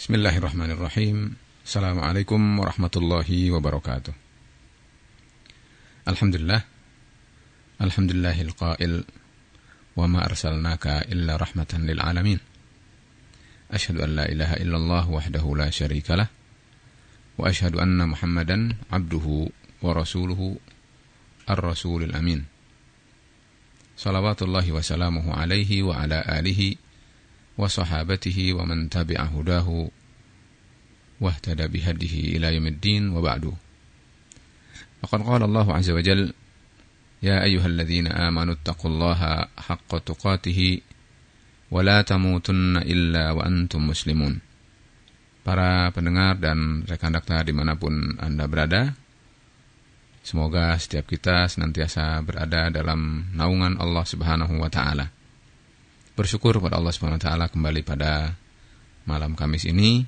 Bismillahirrahmanirrahim. Assalamualaikum warahmatullahi wabarakatuh. Alhamdulillah. Alhamdulillahil qail wa ma arsalnaka illa rahmatan lil alamin. Ashhadu an la ilaha illallah wahdahu la syarika lah wa ashhadu anna Muhammadan abduhu wa rasuluhu ar-rasulul amin. Salawatullahi wa salamuhu alaihi wa ala alihi wa sahabatihi wa man tabi'a hudahu wa ihtada bihadihi ila yaumiddin wa ba'du. Faqad qala Allah azza wa jalla يا أيها الذين آمنوا اتقوا الله حق تقاته ولا تموتن إلا وأنتم مسلمون Para pendengar dan rekan dakta dimanapun Anda berada, semoga setiap kita senantiasa berada dalam naungan Allah Subhanahu wa Ta'ala. Bersyukur pada Allah Subhanahu wa Ta'ala kembali pada malam Kamis ini,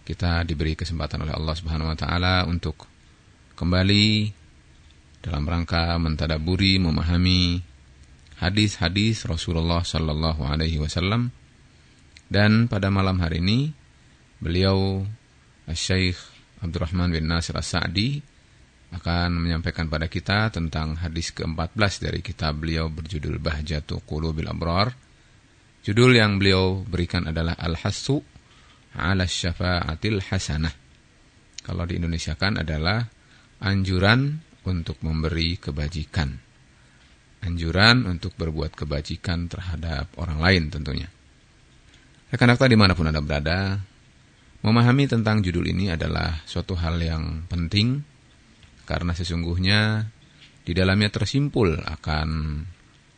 kita diberi kesempatan oleh Allah Subhanahu wa Ta'ala untuk kembali dalam rangka mentadaburi, memahami hadis-hadis Rasulullah Sallallahu Alaihi Wasallam. Dan pada malam hari ini, beliau Syekh Abdurrahman bin Nasir As-Sa'di akan menyampaikan pada kita tentang hadis ke-14 dari kitab beliau berjudul Bahjatu Qulubil Abrar. Judul yang beliau berikan adalah Al-Hassu ala Syafa'atil Hasanah. Kalau di Indonesia kan adalah anjuran untuk memberi kebajikan. Anjuran untuk berbuat kebajikan terhadap orang lain tentunya. Rekan-rekan di mana pun Anda berada, memahami tentang judul ini adalah suatu hal yang penting karena sesungguhnya di dalamnya tersimpul akan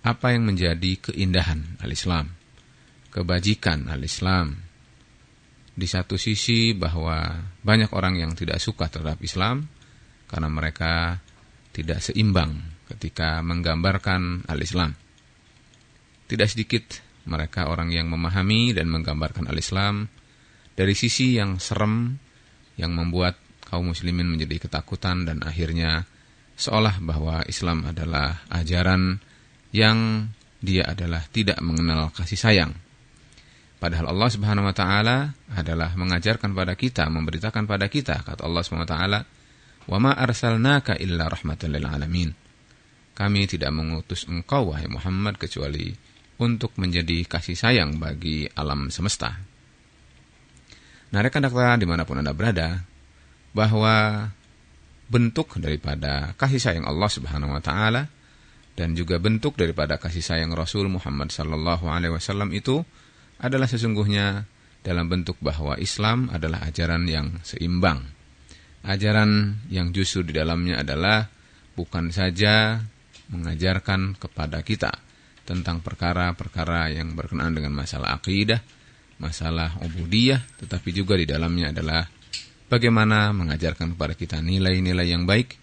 apa yang menjadi keindahan al-Islam, kebajikan al-Islam. Di satu sisi bahwa banyak orang yang tidak suka terhadap Islam karena mereka tidak seimbang ketika menggambarkan al-Islam. Tidak sedikit mereka orang yang memahami dan menggambarkan al-Islam dari sisi yang serem yang membuat kaum muslimin menjadi ketakutan dan akhirnya seolah bahwa Islam adalah ajaran yang dia adalah tidak mengenal kasih sayang. Padahal Allah Subhanahu wa taala adalah mengajarkan pada kita, memberitakan pada kita kata Allah Subhanahu wa taala Wa ma arsalnaka illa rahmatan lil alamin. Kami tidak mengutus engkau wahai Muhammad kecuali untuk menjadi kasih sayang bagi alam semesta. Nah, rekan dakta di mana pun Anda berada, bahwa bentuk daripada kasih sayang Allah Subhanahu wa taala dan juga bentuk daripada kasih sayang Rasul Muhammad sallallahu alaihi wasallam itu adalah sesungguhnya dalam bentuk bahwa Islam adalah ajaran yang seimbang ajaran yang justru di dalamnya adalah bukan saja mengajarkan kepada kita tentang perkara-perkara yang berkenaan dengan masalah akidah, masalah ubudiyah, tetapi juga di dalamnya adalah bagaimana mengajarkan kepada kita nilai-nilai yang baik,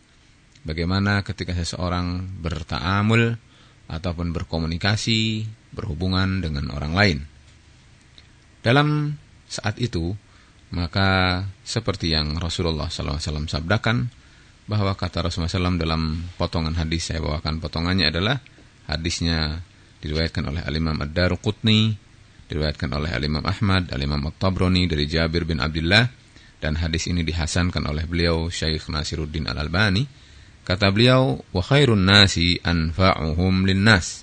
bagaimana ketika seseorang bertaamul ataupun berkomunikasi, berhubungan dengan orang lain. Dalam saat itu, maka seperti yang Rasulullah SAW sabdakan, bahwa kata Rasulullah SAW dalam potongan hadis saya bawakan potongannya adalah hadisnya diriwayatkan oleh Al-Imam Ad-Daruqutni, diriwayatkan oleh Al-Imam Ahmad, Al-Imam At-Tabrani dari Jabir bin Abdullah, dan hadis ini dihasankan oleh beliau Syekh Nasiruddin Al-Albani. Kata beliau, wa khairun nasi anfa'uhum linnas.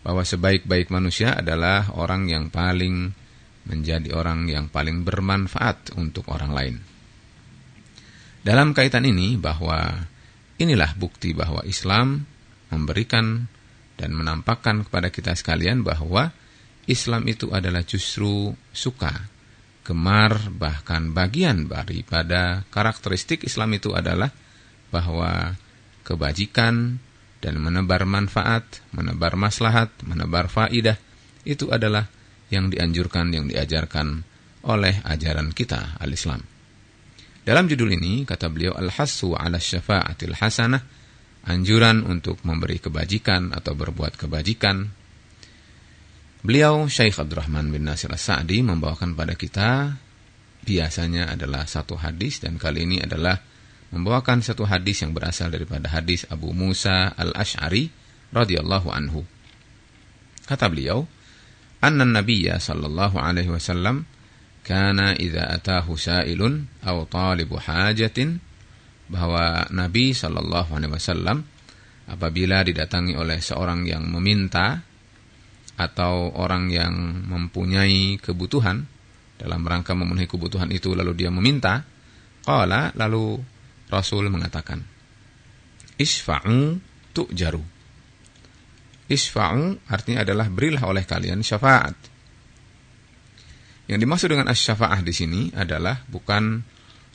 Bahwa sebaik-baik manusia adalah orang yang paling menjadi orang yang paling bermanfaat untuk orang lain. Dalam kaitan ini bahwa inilah bukti bahwa Islam memberikan dan menampakkan kepada kita sekalian bahwa Islam itu adalah justru suka, gemar, bahkan bagian daripada karakteristik Islam itu adalah bahwa kebajikan dan menebar manfaat, menebar maslahat, menebar faidah itu adalah yang dianjurkan, yang diajarkan oleh ajaran kita al-Islam. Dalam judul ini, kata beliau, Al-Hassu ala syafa'atil hasanah, anjuran untuk memberi kebajikan atau berbuat kebajikan. Beliau, Syekh Abdurrahman bin Nasir As-Sa'di, membawakan pada kita, biasanya adalah satu hadis, dan kali ini adalah membawakan satu hadis yang berasal daripada hadis Abu Musa al-Ash'ari radhiyallahu anhu. Kata beliau, anna nabiyya sallallahu alaihi wasallam kana idza atahu sa'ilun aw talibu hajatin bahwa Nabi Shallallahu alaihi wasallam apabila didatangi oleh seorang yang meminta atau orang yang mempunyai kebutuhan dalam rangka memenuhi kebutuhan itu lalu dia meminta qala lalu Rasul mengatakan isfa'u tu'jaru isfa'u artinya adalah berilah oleh kalian syafaat yang dimaksud dengan asy-syafa'ah di sini adalah bukan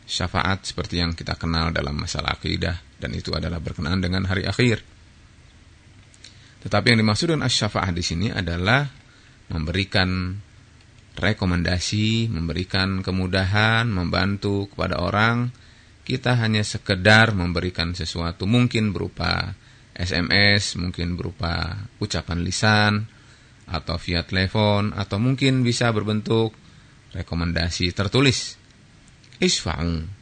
syafaat seperti yang kita kenal dalam masalah akidah dan itu adalah berkenaan dengan hari akhir. Tetapi yang dimaksud dengan asy-syafa'ah di sini adalah memberikan rekomendasi, memberikan kemudahan, membantu kepada orang. Kita hanya sekedar memberikan sesuatu mungkin berupa SMS, mungkin berupa ucapan lisan atau via telepon atau mungkin bisa berbentuk rekomendasi tertulis. Isfa'u.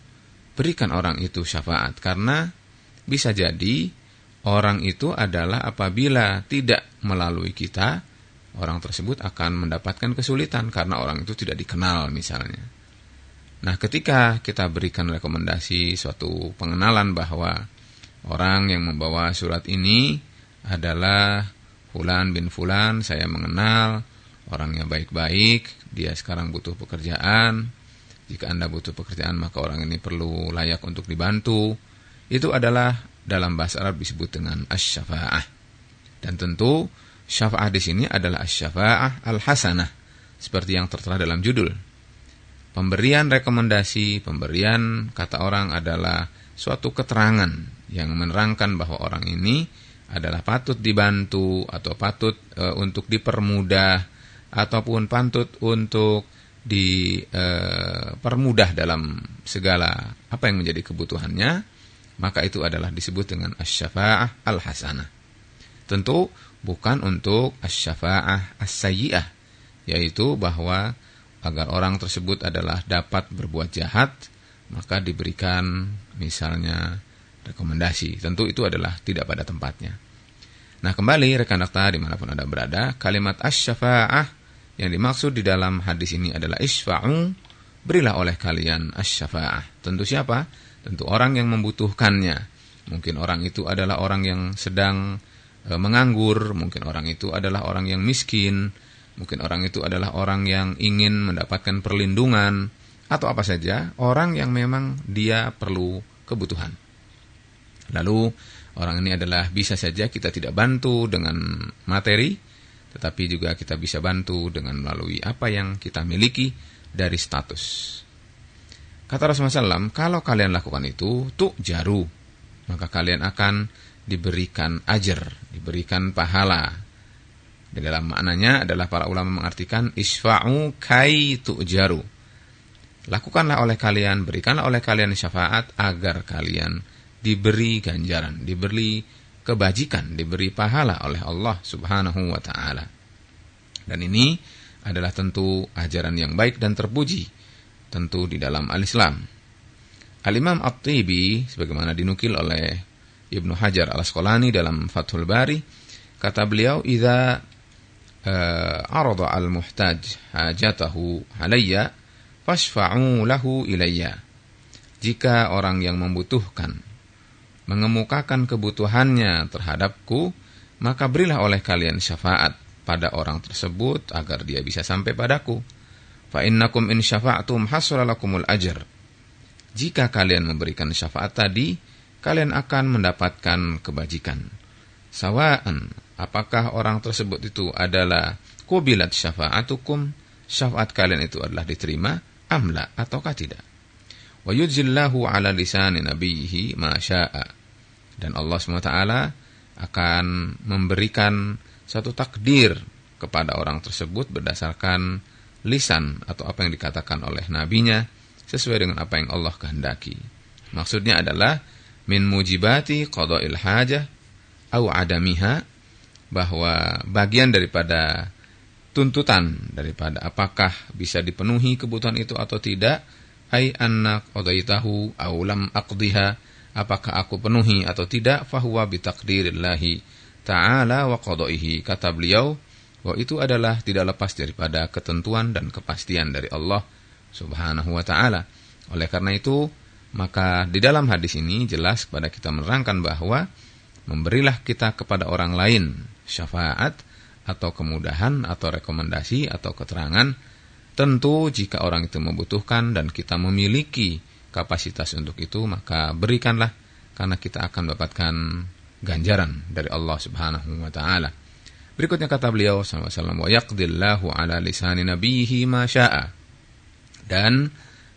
Berikan orang itu syafaat karena bisa jadi orang itu adalah apabila tidak melalui kita, orang tersebut akan mendapatkan kesulitan karena orang itu tidak dikenal misalnya. Nah, ketika kita berikan rekomendasi suatu pengenalan bahwa orang yang membawa surat ini adalah Fulan bin Fulan, saya mengenal, orangnya baik-baik, dia sekarang butuh pekerjaan. Jika Anda butuh pekerjaan, maka orang ini perlu layak untuk dibantu. Itu adalah dalam bahasa Arab disebut dengan asy-syafa'ah. Dan tentu syafa'ah di sini adalah asy-syafa'ah al-hasanah, seperti yang tertera dalam judul. Pemberian rekomendasi, pemberian kata orang adalah suatu keterangan yang menerangkan bahwa orang ini adalah patut dibantu atau patut e, untuk dipermudah ataupun pantut untuk dipermudah eh, dalam segala apa yang menjadi kebutuhannya, maka itu adalah disebut dengan asy-syafa'ah al-hasanah. Tentu bukan untuk asy-syafa'ah as-sayyi'ah, yaitu bahwa agar orang tersebut adalah dapat berbuat jahat, maka diberikan misalnya rekomendasi. Tentu itu adalah tidak pada tempatnya. Nah kembali rekan dokter di mana pun Anda berada, kalimat asy-syafa'ah yang dimaksud di dalam hadis ini adalah isfa'u, berilah oleh kalian asyafa'ah. Tentu siapa? Tentu orang yang membutuhkannya. Mungkin orang itu adalah orang yang sedang e, menganggur, mungkin orang itu adalah orang yang miskin, mungkin orang itu adalah orang yang ingin mendapatkan perlindungan, atau apa saja, orang yang memang dia perlu kebutuhan. Lalu, orang ini adalah bisa saja kita tidak bantu dengan materi, tetapi juga kita bisa bantu dengan melalui apa yang kita miliki dari status. Kata Rasulullah SAW, kalau kalian lakukan itu, tuh jaru, maka kalian akan diberikan ajar, diberikan pahala. Di dalam maknanya adalah para ulama mengartikan isfa'u kai jaru. Lakukanlah oleh kalian, berikanlah oleh kalian syafaat agar kalian diberi ganjaran, diberi kebajikan, diberi pahala oleh Allah Subhanahu wa taala. Dan ini adalah tentu ajaran yang baik dan terpuji tentu di dalam al-Islam. Al-Imam At-Tibi sebagaimana dinukil oleh Ibnu Hajar Al-Asqalani dalam Fathul Bari kata beliau idza uh, arada al-muhtaj hajatahu alayya fashfa'u lahu ilayya. Jika orang yang membutuhkan mengemukakan kebutuhannya terhadapku, maka berilah oleh kalian syafaat pada orang tersebut agar dia bisa sampai padaku. Fa innakum in syafa'tum hasralakumul ajr. Jika kalian memberikan syafaat tadi, kalian akan mendapatkan kebajikan. Sawa'an, apakah orang tersebut itu adalah kubilat syafa'atukum, syafaat kalian itu adalah diterima, amla ataukah tidak. Wa yujillahu ala lisani nabihi ma sya'a dan Allah SWT akan memberikan satu takdir kepada orang tersebut berdasarkan lisan atau apa yang dikatakan oleh nabinya sesuai dengan apa yang Allah kehendaki. Maksudnya adalah min mujibati qada'il hajah au adamiha bahwa bagian daripada tuntutan daripada apakah bisa dipenuhi kebutuhan itu atau tidak ai anna qadaitahu au lam aqdiha apakah aku penuhi atau tidak? Fahuwa bitakdirillahi ta'ala wa qadaihi. Kata beliau bahwa itu adalah tidak lepas daripada ketentuan dan kepastian dari Allah Subhanahu wa taala. Oleh karena itu, maka di dalam hadis ini jelas kepada kita menerangkan bahwa memberilah kita kepada orang lain syafaat atau kemudahan atau rekomendasi atau keterangan. Tentu jika orang itu membutuhkan dan kita memiliki kapasitas untuk itu maka berikanlah karena kita akan mendapatkan ganjaran dari Allah Subhanahu wa taala. Berikutnya kata beliau SAW, wa ala lisani nabihi ma syaa. Dan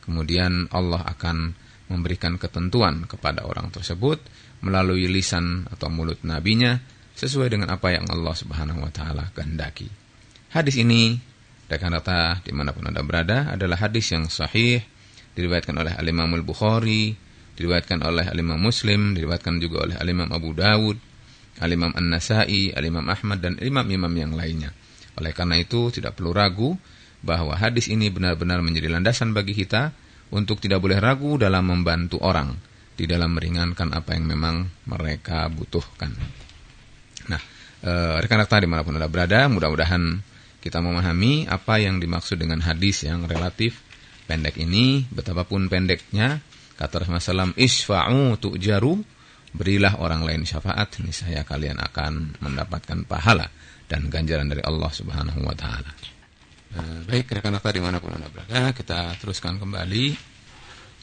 kemudian Allah akan memberikan ketentuan kepada orang tersebut melalui lisan atau mulut nabinya sesuai dengan apa yang Allah Subhanahu wa taala kehendaki. Hadis ini rekan rata di mana pun Anda berada adalah hadis yang sahih diriwayatkan oleh Al-Imam Al-Bukhari, diriwayatkan oleh Al-Imam Muslim, diriwayatkan juga oleh Al-Imam Abu Dawud, Al-Imam An-Nasai, Al-Imam Ahmad dan imam-imam yang lainnya. Oleh karena itu tidak perlu ragu bahwa hadis ini benar-benar menjadi landasan bagi kita untuk tidak boleh ragu dalam membantu orang di dalam meringankan apa yang memang mereka butuhkan. Nah, eh, rekan-rekan di mana pun anda berada, mudah-mudahan kita memahami apa yang dimaksud dengan hadis yang relatif pendek ini, betapapun pendeknya, kata Rasulullah SAW, isfa'u tu'jaru, berilah orang lain syafaat, niscaya kalian akan mendapatkan pahala dan ganjaran dari Allah Subhanahu wa taala. Eh, baik, rekan-rekan di mana pun Anda berada, kita teruskan kembali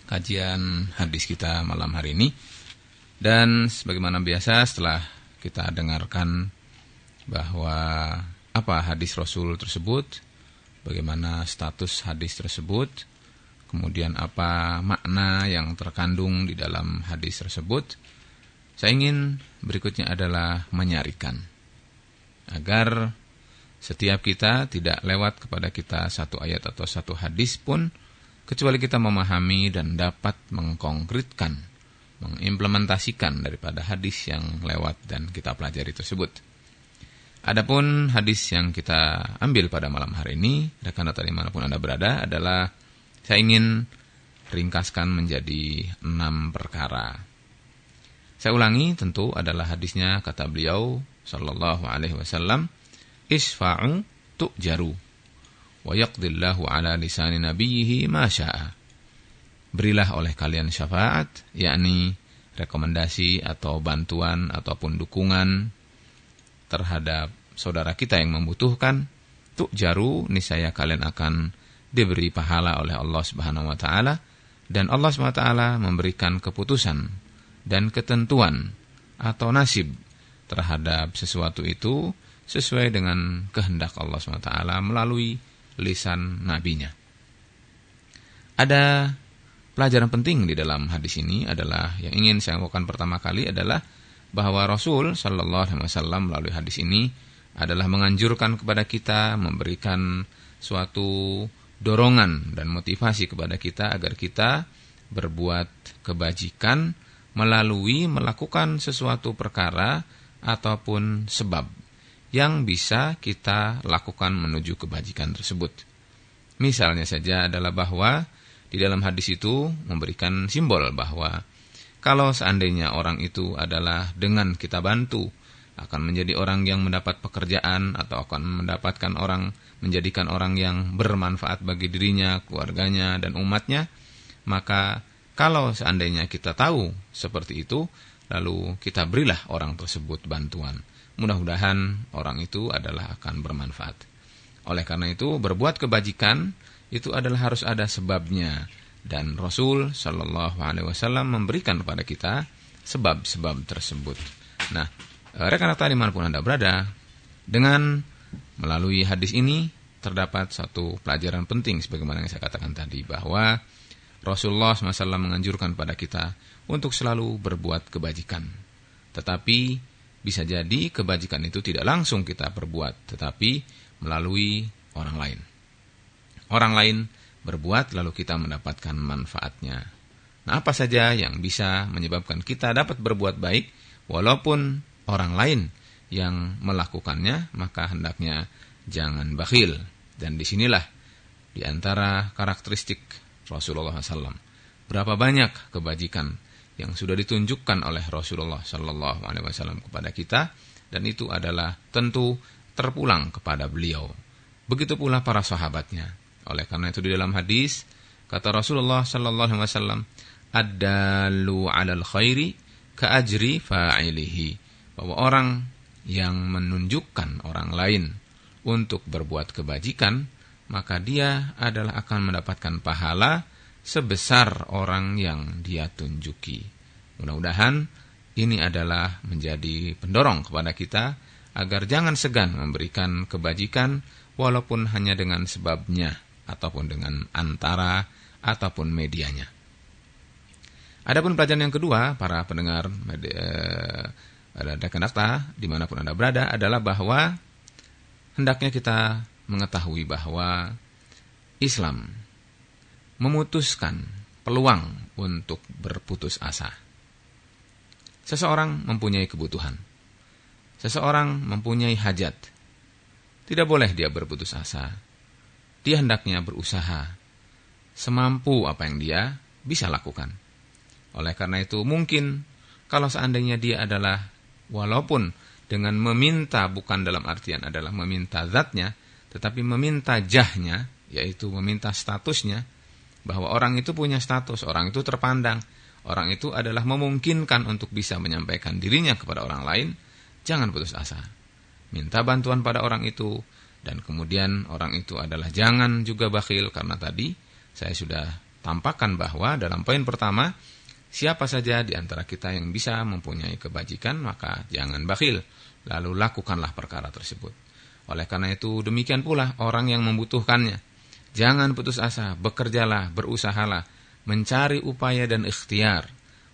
kajian hadis kita malam hari ini. Dan sebagaimana biasa setelah kita dengarkan bahwa apa hadis Rasul tersebut, bagaimana status hadis tersebut, kemudian apa makna yang terkandung di dalam hadis tersebut, saya ingin berikutnya adalah menyarikan agar setiap kita tidak lewat kepada kita satu ayat atau satu hadis pun kecuali kita memahami dan dapat mengkonkretkan, mengimplementasikan daripada hadis yang lewat dan kita pelajari tersebut. Adapun hadis yang kita ambil pada malam hari ini, rekan-rekan di mana pun Anda berada, adalah saya ingin ringkaskan menjadi enam perkara saya ulangi tentu adalah hadisnya kata beliau sallallahu alaihi wasallam isfa'u tu'jaru wa yaqdillahu ala lisani nabiyhi ma syaa. Berilah oleh kalian syafaat yakni rekomendasi atau bantuan ataupun dukungan terhadap saudara kita yang membutuhkan tu'jaru niscaya kalian akan diberi pahala oleh Allah Subhanahu wa taala dan Allah Subhanahu wa taala memberikan keputusan dan ketentuan atau nasib terhadap sesuatu itu sesuai dengan kehendak Allah SWT melalui lisan nabinya. Ada pelajaran penting di dalam hadis ini adalah yang ingin saya lakukan pertama kali adalah bahwa Rasul Shallallahu Alaihi Wasallam melalui hadis ini adalah menganjurkan kepada kita memberikan suatu dorongan dan motivasi kepada kita agar kita berbuat kebajikan melalui melakukan sesuatu perkara ataupun sebab yang bisa kita lakukan menuju kebajikan tersebut. Misalnya saja adalah bahwa di dalam hadis itu memberikan simbol bahwa kalau seandainya orang itu adalah dengan kita bantu akan menjadi orang yang mendapat pekerjaan atau akan mendapatkan orang menjadikan orang yang bermanfaat bagi dirinya, keluarganya dan umatnya, maka kalau seandainya kita tahu seperti itu, lalu kita berilah orang tersebut bantuan. Mudah-mudahan orang itu adalah akan bermanfaat. Oleh karena itu, berbuat kebajikan itu adalah harus ada sebabnya. Dan Rasul Shallallahu Alaihi Wasallam memberikan kepada kita sebab-sebab tersebut. Nah, rekan-rekan di mana pun anda berada, dengan melalui hadis ini terdapat satu pelajaran penting sebagaimana yang saya katakan tadi bahwa Rasulullah SAW menganjurkan pada kita untuk selalu berbuat kebajikan. Tetapi bisa jadi kebajikan itu tidak langsung kita perbuat, tetapi melalui orang lain. Orang lain berbuat lalu kita mendapatkan manfaatnya. Nah, apa saja yang bisa menyebabkan kita dapat berbuat baik walaupun orang lain yang melakukannya, maka hendaknya jangan bakhil. Dan di sinilah di antara karakteristik Rasulullah SAW. Berapa banyak kebajikan yang sudah ditunjukkan oleh Rasulullah Sallallahu Alaihi Wasallam kepada kita dan itu adalah tentu terpulang kepada beliau. Begitu pula para sahabatnya. Oleh karena itu di dalam hadis Kata Rasulullah sallallahu alaihi wasallam, "Ad-dallu 'alal khairi ka'ajri fa'ilihi." Bahwa orang yang menunjukkan orang lain untuk berbuat kebajikan, maka dia adalah akan mendapatkan pahala sebesar orang yang dia tunjuki. Mudah-mudahan ini adalah menjadi pendorong kepada kita agar jangan segan memberikan kebajikan walaupun hanya dengan sebabnya ataupun dengan antara ataupun medianya. Adapun pelajaran yang kedua, para pendengar eh, Dakandakta, di mana pun Anda berada, adalah bahwa hendaknya kita mengetahui bahwa Islam memutuskan peluang untuk berputus asa. Seseorang mempunyai kebutuhan. Seseorang mempunyai hajat. Tidak boleh dia berputus asa. Dia hendaknya berusaha semampu apa yang dia bisa lakukan. Oleh karena itu mungkin kalau seandainya dia adalah walaupun dengan meminta bukan dalam artian adalah meminta zatnya, tetapi meminta jahnya, yaitu meminta statusnya, bahwa orang itu punya status, orang itu terpandang, orang itu adalah memungkinkan untuk bisa menyampaikan dirinya kepada orang lain, jangan putus asa. Minta bantuan pada orang itu, dan kemudian orang itu adalah jangan juga bakhil, karena tadi saya sudah tampakkan bahwa dalam poin pertama, siapa saja di antara kita yang bisa mempunyai kebajikan, maka jangan bakhil, lalu lakukanlah perkara tersebut. Oleh karena itu, demikian pula orang yang membutuhkannya. Jangan putus asa, bekerjalah, berusahalah, mencari upaya dan ikhtiar.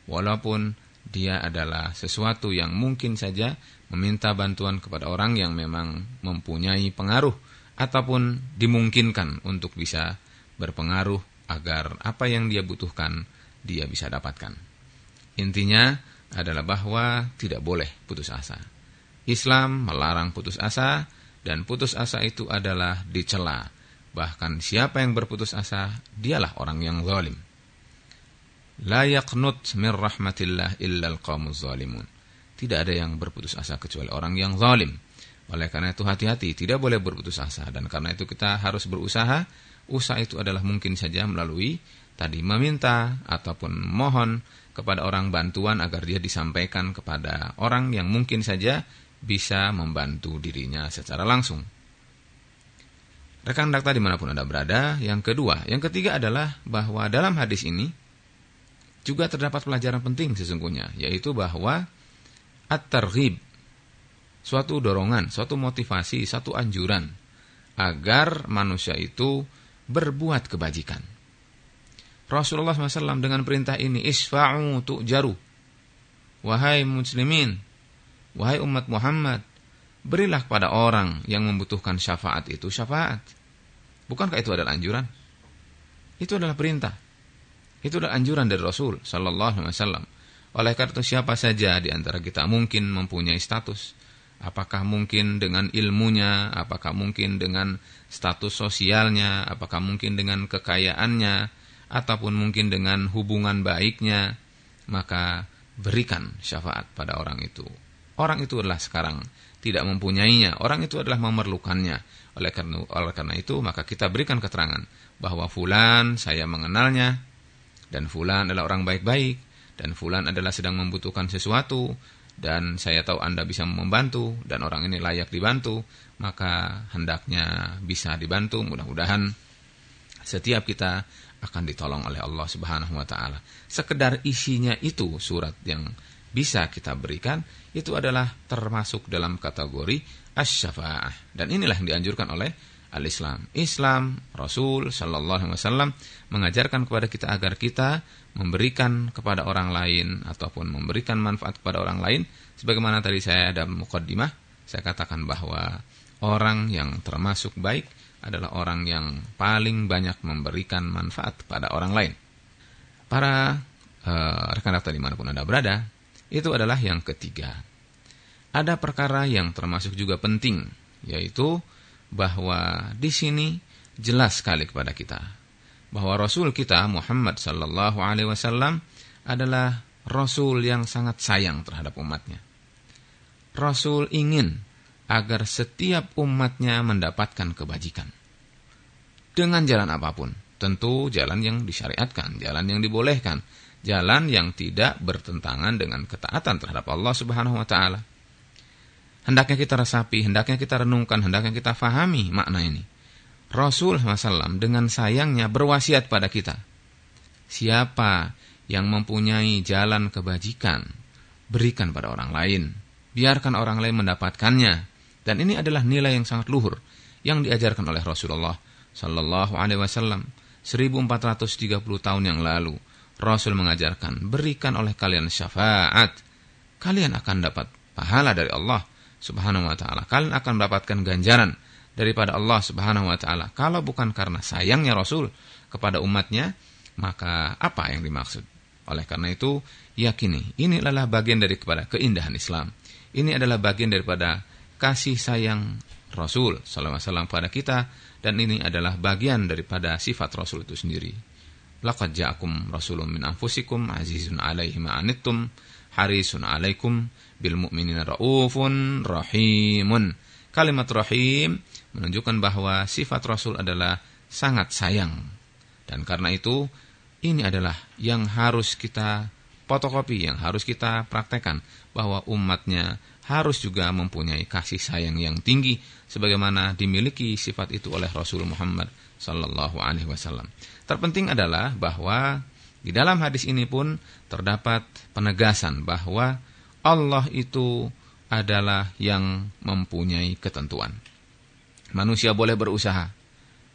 Walaupun dia adalah sesuatu yang mungkin saja meminta bantuan kepada orang yang memang mempunyai pengaruh ataupun dimungkinkan untuk bisa berpengaruh agar apa yang dia butuhkan dia bisa dapatkan. Intinya adalah bahwa tidak boleh putus asa. Islam melarang putus asa dan putus asa itu adalah dicela. Bahkan siapa yang berputus asa dialah orang yang zalim. La yaqnut min rahmatillah illa alqamuz zalimun. Tidak ada yang berputus asa kecuali orang yang zalim. Oleh karena itu hati-hati, tidak boleh berputus asa dan karena itu kita harus berusaha usaha itu adalah mungkin saja melalui tadi meminta ataupun mohon kepada orang bantuan agar dia disampaikan kepada orang yang mungkin saja bisa membantu dirinya secara langsung. Rekan dakta di mana pun Anda berada, yang kedua, yang ketiga adalah bahwa dalam hadis ini juga terdapat pelajaran penting sesungguhnya, yaitu bahwa at-targhib, suatu dorongan, suatu motivasi, satu anjuran agar manusia itu berbuat kebajikan. Rasulullah SAW dengan perintah ini, Isfa'u tu'jaru. Wahai muslimin, wahai umat Muhammad, berilah kepada orang yang membutuhkan syafaat itu syafaat. Bukankah itu adalah anjuran? Itu adalah perintah. Itu adalah anjuran dari Rasul Sallallahu Alaihi Wasallam. Oleh karena itu siapa saja di antara kita mungkin mempunyai status, Apakah mungkin dengan ilmunya, apakah mungkin dengan status sosialnya, apakah mungkin dengan kekayaannya, ataupun mungkin dengan hubungan baiknya, maka berikan syafaat pada orang itu. Orang itu adalah sekarang tidak mempunyainya, orang itu adalah memerlukannya. Oleh karena, oleh karena itu, maka kita berikan keterangan bahwa fulan saya mengenalnya, dan fulan adalah orang baik-baik, dan fulan adalah sedang membutuhkan sesuatu, dan saya tahu Anda bisa membantu dan orang ini layak dibantu, maka hendaknya bisa dibantu. Mudah-mudahan setiap kita akan ditolong oleh Allah Subhanahu wa taala. Sekedar isinya itu surat yang bisa kita berikan itu adalah termasuk dalam kategori asy-syafa'ah. Dan inilah yang dianjurkan oleh al-Islam. Islam, Rasul sallallahu alaihi wasallam mengajarkan kepada kita agar kita memberikan kepada orang lain ataupun memberikan manfaat kepada orang lain sebagaimana tadi saya ada mukaddimah saya katakan bahwa orang yang termasuk baik adalah orang yang paling banyak memberikan manfaat kepada orang lain. Para uh, rekan daftar di mana pun Anda berada, itu adalah yang ketiga. Ada perkara yang termasuk juga penting, yaitu bahwa di sini jelas sekali kepada kita bahwa Rasul kita Muhammad Sallallahu Alaihi Wasallam adalah Rasul yang sangat sayang terhadap umatnya. Rasul ingin agar setiap umatnya mendapatkan kebajikan dengan jalan apa pun. tentu jalan yang disyariatkan, jalan yang dibolehkan, jalan yang tidak bertentangan dengan ketaatan terhadap Allah Subhanahu wa taala. Hendaknya kita resapi, hendaknya kita renungkan, hendaknya kita fahami makna ini. Rasul SAW dengan sayangnya berwasiat pada kita. Siapa yang mempunyai jalan kebajikan, berikan pada orang lain. Biarkan orang lain mendapatkannya. Dan ini adalah nilai yang sangat luhur yang diajarkan oleh Rasulullah Sallallahu Alaihi Wasallam 1430 tahun yang lalu. Rasul mengajarkan, berikan oleh kalian syafaat. Kalian akan dapat pahala dari Allah Subhanahu wa taala. Kalian akan mendapatkan ganjaran daripada Allah Subhanahu wa taala. Kalau bukan karena sayangnya Rasul kepada umatnya, maka apa yang dimaksud? Oleh karena itu, yakini ini adalah bagian dari kepada keindahan Islam. Ini adalah bagian daripada kasih sayang Rasul sallallahu alaihi wasallam pada kita dan ini adalah bagian daripada sifat Rasul itu sendiri. Laqad ja'akum rasulun min anfusikum azizun 'alaihi ma anittum harisun 'alaikum bil mu'minina raufun rahimun. Kalimat rahim menunjukkan bahwa sifat Rasul adalah sangat sayang. Dan karena itu ini adalah yang harus kita fotokopi, yang harus kita praktekkan bahwa umatnya harus juga mempunyai kasih sayang yang tinggi sebagaimana dimiliki sifat itu oleh Rasul Muhammad sallallahu alaihi wasallam. Terpenting adalah bahwa di dalam hadis ini pun terdapat penegasan bahwa Allah itu adalah yang mempunyai ketentuan. Manusia boleh berusaha.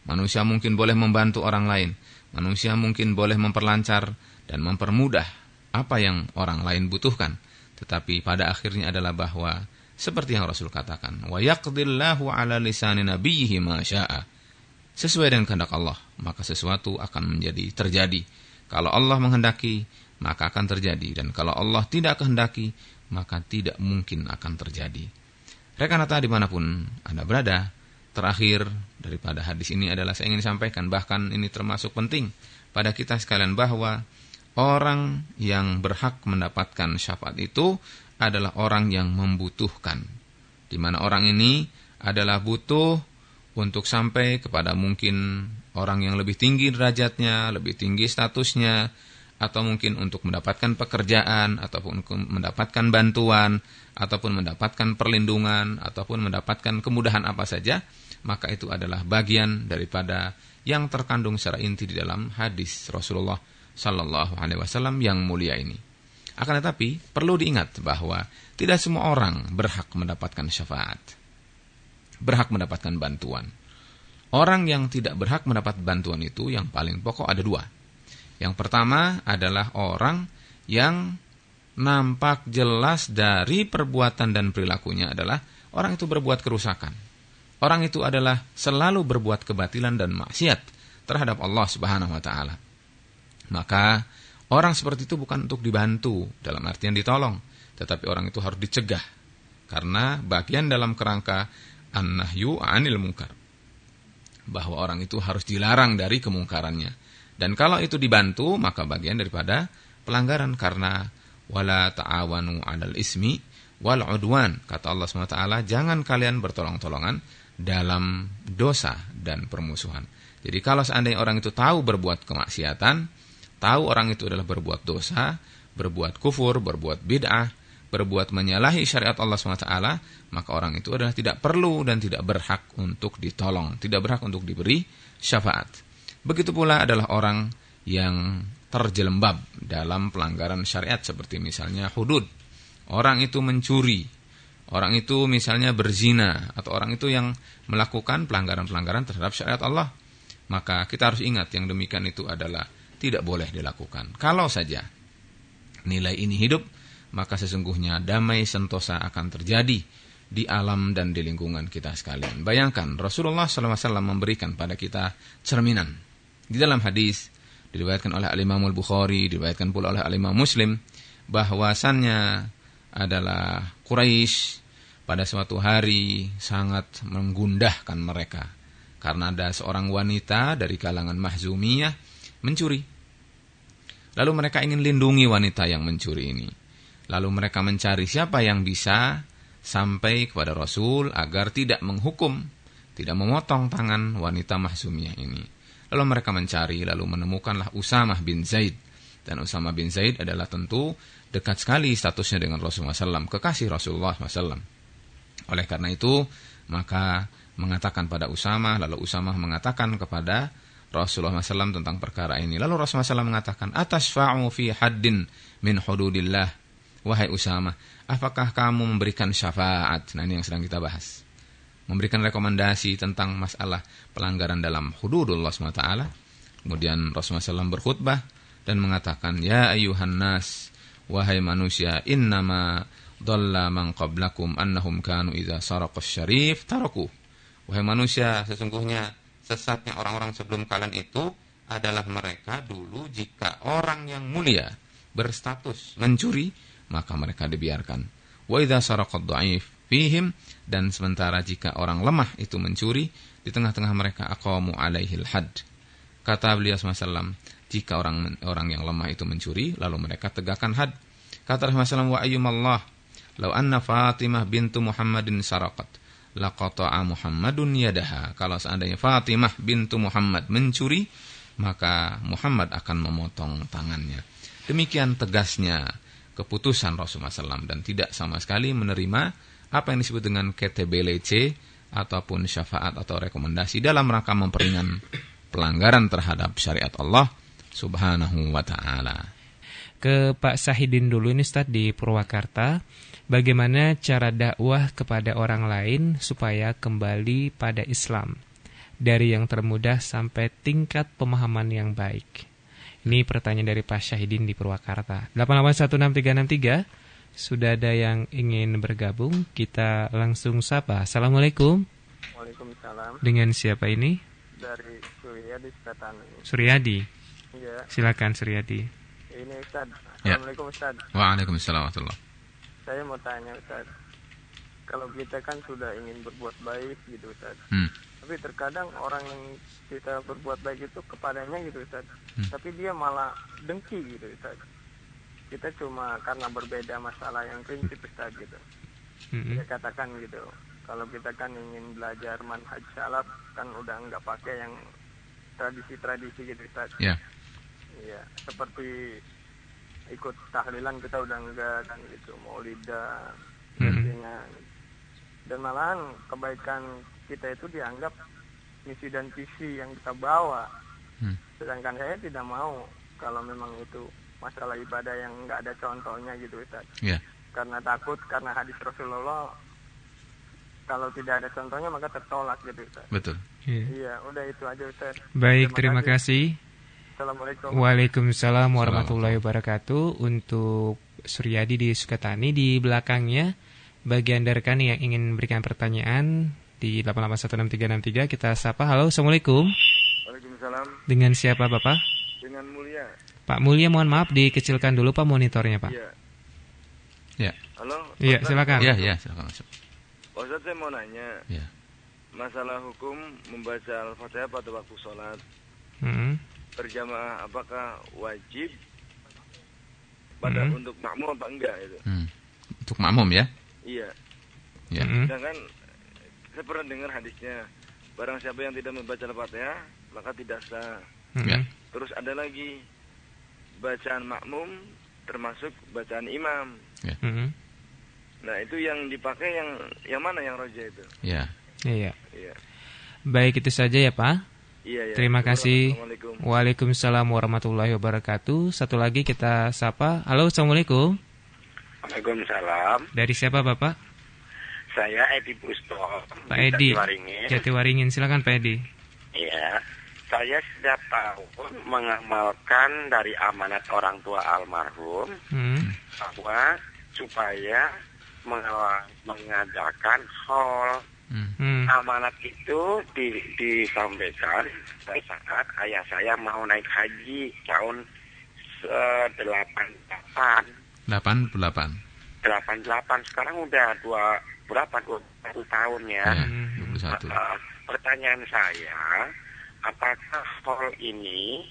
Manusia mungkin boleh membantu orang lain. Manusia mungkin boleh memperlancar dan mempermudah apa yang orang lain butuhkan tetapi pada akhirnya adalah bahwa seperti yang Rasul katakan, wa yaqdillahu ala lisani nabiyhi ma syaa. Sesuai dengan kehendak Allah, maka sesuatu akan menjadi terjadi. Kalau Allah menghendaki, maka akan terjadi dan kalau Allah tidak kehendaki, maka tidak mungkin akan terjadi. Rekanata di mana pun Anda berada, terakhir daripada hadis ini adalah saya ingin sampaikan, bahkan ini termasuk penting pada kita sekalian bahwa orang yang berhak mendapatkan syafaat itu adalah orang yang membutuhkan. Di mana orang ini adalah butuh untuk sampai kepada mungkin orang yang lebih tinggi derajatnya, lebih tinggi statusnya, atau mungkin untuk mendapatkan pekerjaan, ataupun mendapatkan bantuan, ataupun mendapatkan perlindungan, ataupun mendapatkan kemudahan apa saja, maka itu adalah bagian daripada yang terkandung secara inti di dalam hadis Rasulullah Sallallahu Alaihi Wasallam yang mulia ini. Akan tetapi perlu diingat bahwa tidak semua orang berhak mendapatkan syafaat, berhak mendapatkan bantuan. Orang yang tidak berhak mendapat bantuan itu yang paling pokok ada dua. Yang pertama adalah orang yang nampak jelas dari perbuatan dan perilakunya adalah orang itu berbuat kerusakan. Orang itu adalah selalu berbuat kebatilan dan maksiat terhadap Allah Subhanahu wa taala. Maka orang seperti itu bukan untuk dibantu dalam artian ditolong, tetapi orang itu harus dicegah karena bagian dalam kerangka an-nahyu 'anil munkar. Bahwa orang itu harus dilarang dari kemungkarannya. Dan kalau itu dibantu, maka bagian daripada pelanggaran karena wala ta'awanu 'alal ismi wal 'udwan. Kata Allah SWT, jangan kalian bertolong-tolongan dalam dosa dan permusuhan. Jadi kalau seandainya orang itu tahu berbuat kemaksiatan, tahu orang itu adalah berbuat dosa, berbuat kufur, berbuat bid'ah, berbuat menyalahi syariat Allah SWT, maka orang itu adalah tidak perlu dan tidak berhak untuk ditolong, tidak berhak untuk diberi syafaat. Begitu pula adalah orang yang terjelembab dalam pelanggaran syariat seperti misalnya hudud. Orang itu mencuri, orang itu misalnya berzina, atau orang itu yang melakukan pelanggaran-pelanggaran terhadap syariat Allah. Maka kita harus ingat yang demikian itu adalah tidak boleh dilakukan. Kalau saja nilai ini hidup, maka sesungguhnya damai sentosa akan terjadi di alam dan di lingkungan kita sekalian. Bayangkan Rasulullah SAW memberikan pada kita cerminan. Di dalam hadis diriwayatkan oleh Al-Imam Al-Bukhari, diriwayatkan pula oleh Al-Imam Muslim bahwasannya adalah Quraisy pada suatu hari sangat menggundahkan mereka karena ada seorang wanita dari kalangan Mahzumiyah mencuri. Lalu mereka ingin lindungi wanita yang mencuri ini. Lalu mereka mencari siapa yang bisa sampai kepada Rasul agar tidak menghukum, tidak memotong tangan wanita mahsumiyah ini. Lalu mereka mencari, lalu menemukanlah Usamah bin Zaid. Dan Usamah bin Zaid adalah tentu dekat sekali statusnya dengan Rasulullah SAW, kekasih Rasulullah SAW. Oleh karena itu, maka mengatakan pada Usamah, lalu Usamah mengatakan kepada Rasulullah SAW tentang perkara ini. Lalu Rasulullah SAW mengatakan, Atas fa'u fi haddin min hududillah. Wahai Usamah, apakah kamu memberikan syafaat? Nah ini yang sedang kita bahas. Memberikan rekomendasi tentang masalah pelanggaran dalam hududullah SWT. Kemudian Rasulullah SAW berkhutbah dan mengatakan, Ya ayuhan nas, wahai manusia, innama dhalla man qablakum annahum kanu idza saraqas syarif taraku. Wahai manusia, sesungguhnya sesatnya orang-orang sebelum kalian itu adalah mereka dulu jika orang yang mulia berstatus mencuri, maka mereka dibiarkan. Wa idza saraqad dha'if fihim dan sementara jika orang lemah itu mencuri, di tengah-tengah mereka aqamu alaihil had. Kata beliau SAW, jika orang orang yang lemah itu mencuri, lalu mereka tegakkan had. Kata Rasulullah SAW, wa ayyumallah, lau anna Fatimah bintu Muhammadin saraqat, laqata'a Muhammadun yadaha. Kalau seandainya Fatimah bintu Muhammad mencuri, maka Muhammad akan memotong tangannya. Demikian tegasnya keputusan Rasulullah SAW dan tidak sama sekali menerima apa yang disebut dengan KTBLC ataupun syafaat atau rekomendasi dalam rangka memperingan pelanggaran terhadap syariat Allah Subhanahu wa taala. Ke Pak Sahidin dulu ini Ustaz di Purwakarta. Bagaimana cara dakwah kepada orang lain supaya kembali pada Islam dari yang termudah sampai tingkat pemahaman yang baik? Ini pertanyaan dari Pak Syahidin di Purwakarta. 8816363 sudah ada yang ingin bergabung, kita langsung sapa. Assalamualaikum. Waalaikumsalam. Dengan siapa ini? Dari Suryadi Sekatan. Suryadi. Iya. Silakan Suryadi. Ini Ustaz. Ya. Assalamualaikum Ustaz. Waalaikumsalam warahmatullahi Saya mau tanya Ustaz. Kalau kita kan sudah ingin berbuat baik gitu Ustaz. Hmm. Tapi terkadang orang yang kita berbuat baik itu kepadanya gitu Ustaz. Hmm. Tapi dia malah dengki gitu Ustaz. Kita cuma karena berbeda masalah yang prinsip Ustaz gitu. Mm-mm. Saya katakan gitu. Kalau kita kan ingin belajar manhaj salaf kan udah nggak pakai yang tradisi-tradisi gitu Ustaz. Ya. Iya, seperti ikut tahlilan kita udah enggak kan gitu, maulida, Mhm. biasanya. Dan malahan kebaikan kita itu dianggap misi dan visi yang kita bawa. Hmm. Sedangkan saya tidak mau kalau memang itu masalah ibadah yang nggak ada contohnya gitu Ustaz. Ya. Karena takut karena hadis Rasulullah kalau tidak ada contohnya maka tertolak gitu Ustaz. Betul. Iya. Iya, udah itu aja Ustaz. Baik, terima kasih. Assalamualaikum. Waalaikumsalam warahmatullahi wabarakatuh. Untuk Suryadi di Sukatani di belakangnya bagi Anda rekan yang ingin berikan pertanyaan di 8816363 kita sapa. Halo, Assalamualaikum. Waalaikumsalam. Dengan siapa Bapak? Dengan mulia. Pak Mulia mohon maaf dikecilkan dulu Pak monitornya Pak. Iya. Ya. Halo. Iya, silakan. Ya, ya, silakan masuk. Ustaz saya mau nanya Ya. masalah hukum membaca al-fatihah pada waktu sholat Mm-mm. Berjamaah apakah wajib pada Mhm. untuk makmum apa enggak itu? Hmm. Untuk makmum ya. Iya. Ya. Mm-mm. Sedangkan saya pernah dengar hadisnya barang siapa yang tidak membaca al-fatihah maka tidak sah. Mm-mm. Ya. Terus ada lagi bacaan makmum termasuk bacaan imam. Mm-mm. Nah itu yang dipakai yang yang mana yang roja itu? Ya. Iya. Iya. Baik itu saja ya Pak. Iya ya. Terima kasih. Waalaikumsalam warahmatullahi wabarakatuh. Satu lagi kita sapa. Halo, Assalamualaikum. Waalaikumsalam. Dari siapa Bapak? Saya Edi Pusto. Pak di Edi. Jatiwaringin. Jatiwaringin. Silakan Pak Edi. Iya. Saya setiap tahun mengamalkan dari amanat orang tua almarhum Hmm. bahwa supaya mengadakan hall. Hmm. Amanat itu di, disampaikan saat ayah saya mau naik haji tahun eh, 88. 88. 88 sekarang udah dua berapa dua satu tahun ya. Hmm. 21. Uh, pertanyaan saya, apakah hall ini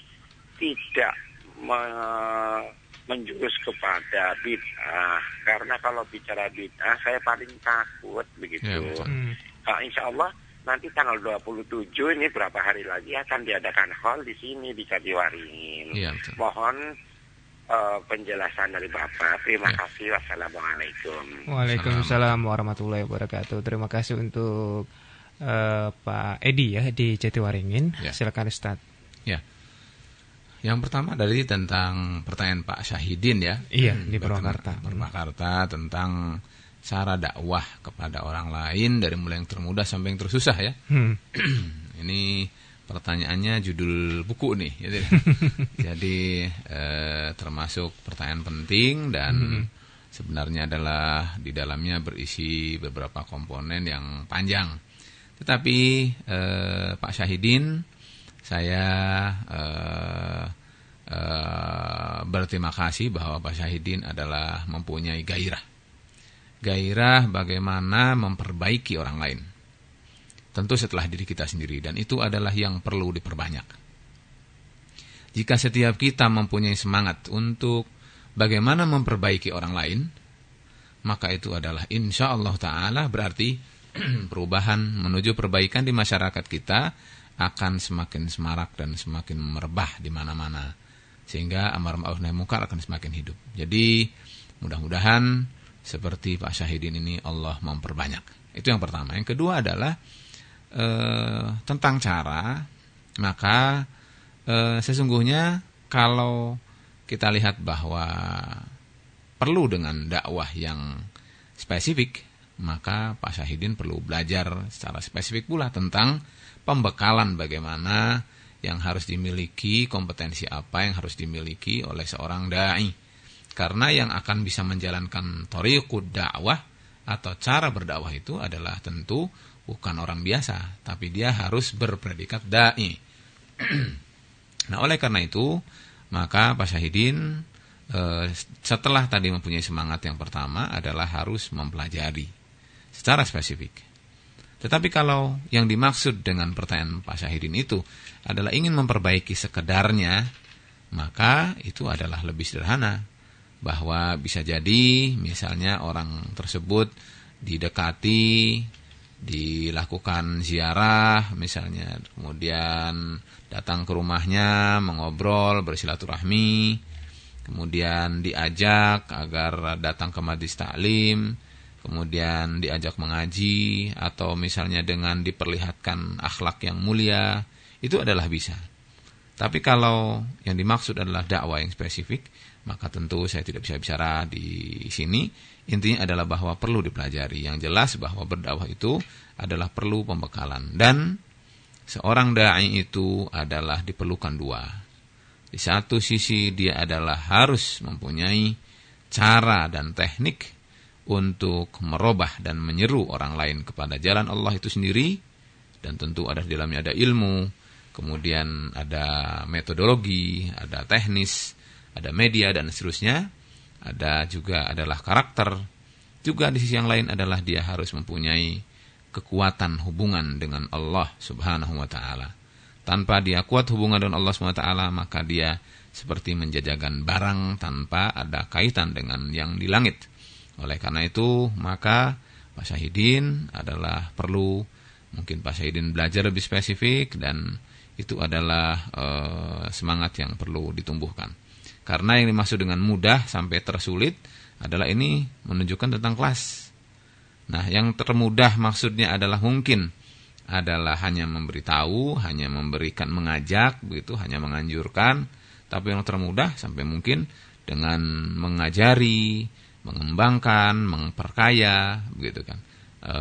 tidak me- menjurus kepada bid'ah? Karena kalau bicara bid'ah, saya paling takut begitu. Ya, Hmm. Nah, insya Allah nanti tanggal 27 ini berapa hari lagi akan diadakan hall di sini di Jatiwaringin. Iya, betul. Mohon uh, penjelasan dari Bapak. Terima Ya. kasih. Wassalamualaikum. Waalaikumsalam warahmatullahi wabarakatuh. Terima kasih untuk eh, Pak Edi ya di Jatiwaringin. Ya. Silakan Ustaz. Ya. Yang pertama dari tentang pertanyaan Pak Syahidin ya. Iya, Hmm, di bertentang- Purwakarta. Purwakarta tentang cara dakwah kepada orang lain dari mulai yang termudah sampai yang tersusah ya. Hmm. Ini pertanyaannya judul buku nih. gitu ya. Jadi eh, termasuk pertanyaan penting dan sebenarnya adalah di dalamnya berisi beberapa komponen yang panjang. Tetapi eh, Pak Syahidin, saya eh, eh, berterima kasih bahwa Pak Syahidin adalah mempunyai gairah. Gairah bagaimana memperbaiki orang lain. Tentu setelah diri kita sendiri dan itu adalah yang perlu diperbanyak. Jika setiap kita mempunyai semangat untuk bagaimana memperbaiki orang lain, maka itu adalah insya Allah Ta'ala berarti perubahan menuju perbaikan di masyarakat kita akan semakin semarak dan semakin merebah di mana-mana. Sehingga amar ma'ruf nahi munkar akan semakin hidup. Jadi mudah-mudahan seperti Pak Syahidin ini Allah memperbanyak. Itu yang pertama. Yang kedua adalah eh, tentang cara, maka eh, sesungguhnya kalau kita lihat bahwa perlu dengan dakwah yang spesifik, maka Pak Syahidin perlu belajar secara spesifik pula tentang pembekalan bagaimana yang harus dimiliki, kompetensi apa yang harus dimiliki oleh seorang dai. Karena yang akan bisa menjalankan thariqud dakwah atau cara berdakwah itu adalah tentu bukan orang biasa, tapi dia harus berpredikat dai. nah, oleh karena itu, maka Pak Syahidin eh, setelah tadi mempunyai semangat yang pertama adalah harus mempelajari secara spesifik. Tetapi kalau yang dimaksud dengan pertanyaan Pak Syahidin itu adalah ingin memperbaiki sekedarnya, maka itu adalah lebih sederhana. Bahwa bisa jadi misalnya orang tersebut didekati, dilakukan ziarah misalnya, kemudian datang ke rumahnya, mengobrol, bersilaturahmi, kemudian diajak agar datang ke majlis taklim, kemudian diajak mengaji atau misalnya dengan diperlihatkan akhlak yang mulia, itu adalah bisa. Tapi kalau yang dimaksud adalah dakwah yang spesifik, maka tentu saya tidak bisa bicara di sini. Intinya adalah bahwa perlu dipelajari. Yang jelas bahwa berdakwah itu adalah perlu pembekalan dan seorang dai itu adalah diperlukan dua. Di satu sisi dia adalah harus mempunyai cara dan teknik untuk merubah dan menyeru orang lain kepada jalan Allah itu sendiri dan tentu ada di dalamnya ada ilmu, kemudian ada metodologi, ada teknis, ada media dan seterusnya. Ada juga adalah karakter. Juga di sisi yang lain adalah dia harus mempunyai kekuatan hubungan dengan Allah Subhanahu wa taala. Tanpa dia kuat hubungan dengan Allah Subhanahu wa taala, maka dia seperti menjajakan barang tanpa ada kaitan dengan yang di langit. Oleh karena itu, maka Pak Syahidin adalah perlu mungkin Pak Syahidin belajar lebih spesifik dan itu adalah eh, semangat yang perlu ditumbuhkan. Karena yang dimaksud dengan mudah sampai tersulit adalah ini menunjukkan tentang kelas. Nah, yang termudah maksudnya adalah mungkin adalah hanya memberitahu, hanya memberikan mengajak, begitu, hanya menganjurkan. Tapi yang termudah sampai mungkin dengan mengajari, mengembangkan, memperkaya, begitu kan. E,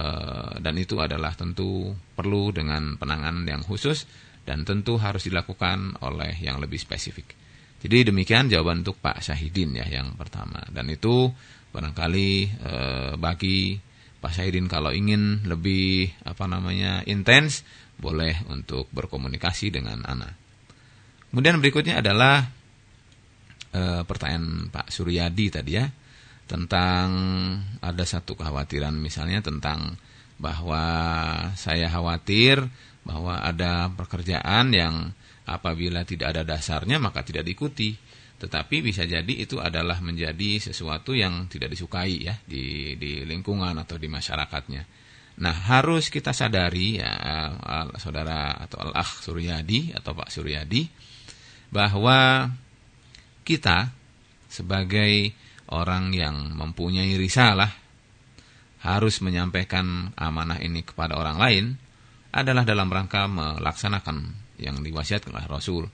dan itu adalah tentu perlu dengan penanganan yang khusus dan tentu harus dilakukan oleh yang lebih spesifik. Jadi demikian jawaban untuk Pak Syahidin ya yang pertama. Dan itu barangkali e, bagi Pak Syahidin kalau ingin lebih apa namanya intens boleh untuk berkomunikasi dengan Ana. Kemudian berikutnya adalah e, pertanyaan Pak Suryadi tadi ya tentang ada satu kekhawatiran misalnya tentang bahwa saya khawatir bahwa ada pekerjaan yang apabila tidak ada dasarnya maka tidak diikuti. Tetapi bisa jadi itu adalah menjadi sesuatu yang tidak disukai ya di di lingkungan atau di masyarakatnya. Nah, harus kita sadari ya saudara atau al-akh Suryadi atau Pak Suryadi bahwa kita sebagai orang yang mempunyai risalah harus menyampaikan amanah ini kepada orang lain adalah dalam rangka melaksanakan yang diwasiatkan oleh Rasul.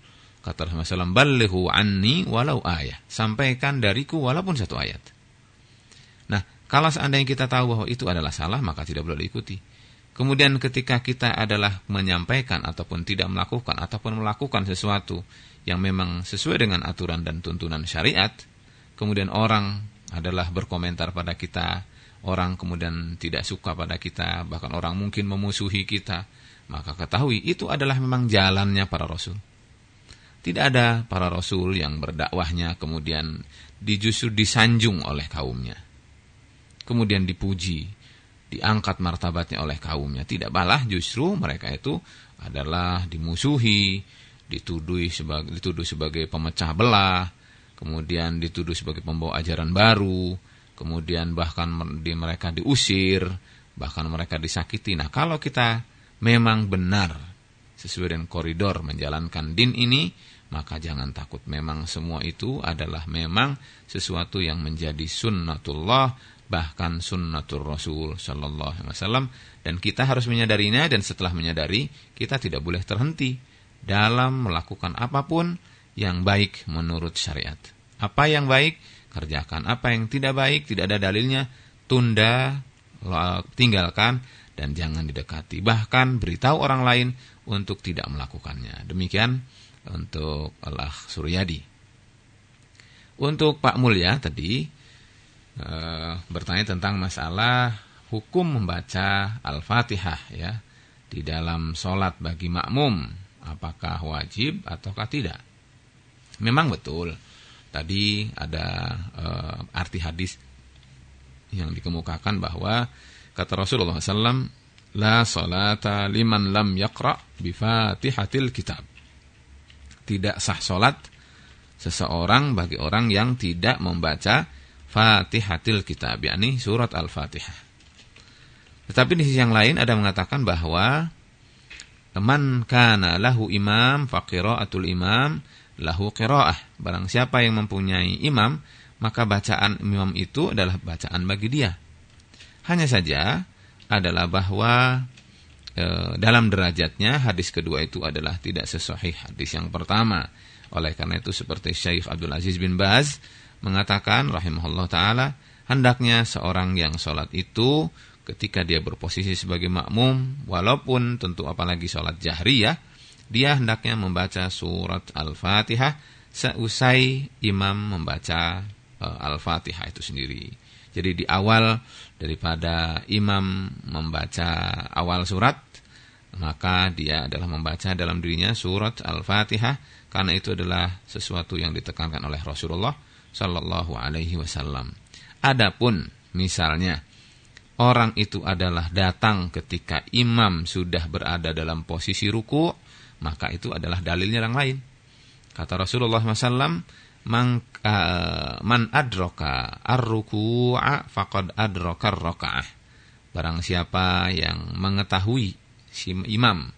Kata Rasulullah SAW, Ballihu anni walau ayat. Sampaikan dariku walaupun satu ayat. Nah, kalau seandainya kita tahu bahwa itu adalah salah, maka tidak boleh diikuti. Kemudian ketika kita adalah menyampaikan ataupun tidak melakukan ataupun melakukan sesuatu yang memang sesuai dengan aturan dan tuntunan syariat, kemudian orang adalah berkomentar pada kita, orang kemudian tidak suka pada kita, bahkan orang mungkin memusuhi kita, maka ketahui itu adalah memang jalannya para rasul. Tidak ada para rasul yang berdakwahnya kemudian justru disanjung oleh kaumnya kemudian dipuji, diangkat martabatnya oleh kaumnya. Tidak balah justru mereka itu adalah dimusuhi, dituduh sebagai dituduh sebagai pemecah belah, kemudian dituduh sebagai pembawa ajaran baru, kemudian bahkan di mereka diusir, bahkan mereka disakiti. Nah, kalau kita memang benar sesuai dengan koridor menjalankan din ini, maka jangan takut. Memang semua itu adalah memang sesuatu yang menjadi sunnatullah bahkan sunnatul Rasul Shallallahu Alaihi Wasallam dan kita harus menyadarinya dan setelah menyadari kita tidak boleh terhenti dalam melakukan apa pun yang baik menurut syariat. Apa yang baik kerjakan, apa yang tidak baik tidak ada dalilnya tunda, tinggalkan dan jangan didekati. Bahkan beritahu orang lain untuk tidak melakukannya. Demikian untuk Allah Suryadi. Untuk Pak Mulya tadi uh, bertanya tentang masalah hukum membaca Al-Fatihah ya di dalam sholat bagi makmum apakah wajib ataukah tidak memang betul tadi ada uh, arti hadis yang dikemukakan bahwa kata Rasulullah SAW la salata liman lam yakra bifatihatil kitab tidak sah sholat seseorang bagi orang yang tidak membaca Fatihatil Kitab, yakni surat Al-Fatihah. Tetapi di sisi yang lain ada mengatakan bahwa man kana lahu imam faqiraatul imam lahu qiraah. Barang siapa yang mempunyai imam, maka bacaan imam itu adalah bacaan bagi dia. Hanya saja adalah bahwa e, dalam derajatnya hadis kedua itu adalah tidak sesuai hadis yang pertama. Oleh karena itu seperti Syekh Abdul Aziz bin Baz mengatakan rahimahullah taala hendaknya seorang yang sholat itu ketika dia berposisi sebagai makmum walaupun tentu apalagi sholat jahriyah dia hendaknya membaca surat al-fatihah seusai imam membaca uh, al-fatihah itu sendiri jadi di awal daripada imam membaca awal surat maka dia adalah membaca dalam dirinya surat al-fatihah karena itu adalah sesuatu yang ditekankan oleh Rasulullah Shallallahu Alaihi Wasallam. Adapun misalnya orang itu adalah datang ketika imam sudah berada dalam posisi ruku, maka itu adalah dalilnya yang lain. Kata Rasulullah SAW, man, uh, man adroka ar-ruku'a faqad adroka roka'ah. Barang siapa yang mengetahui si imam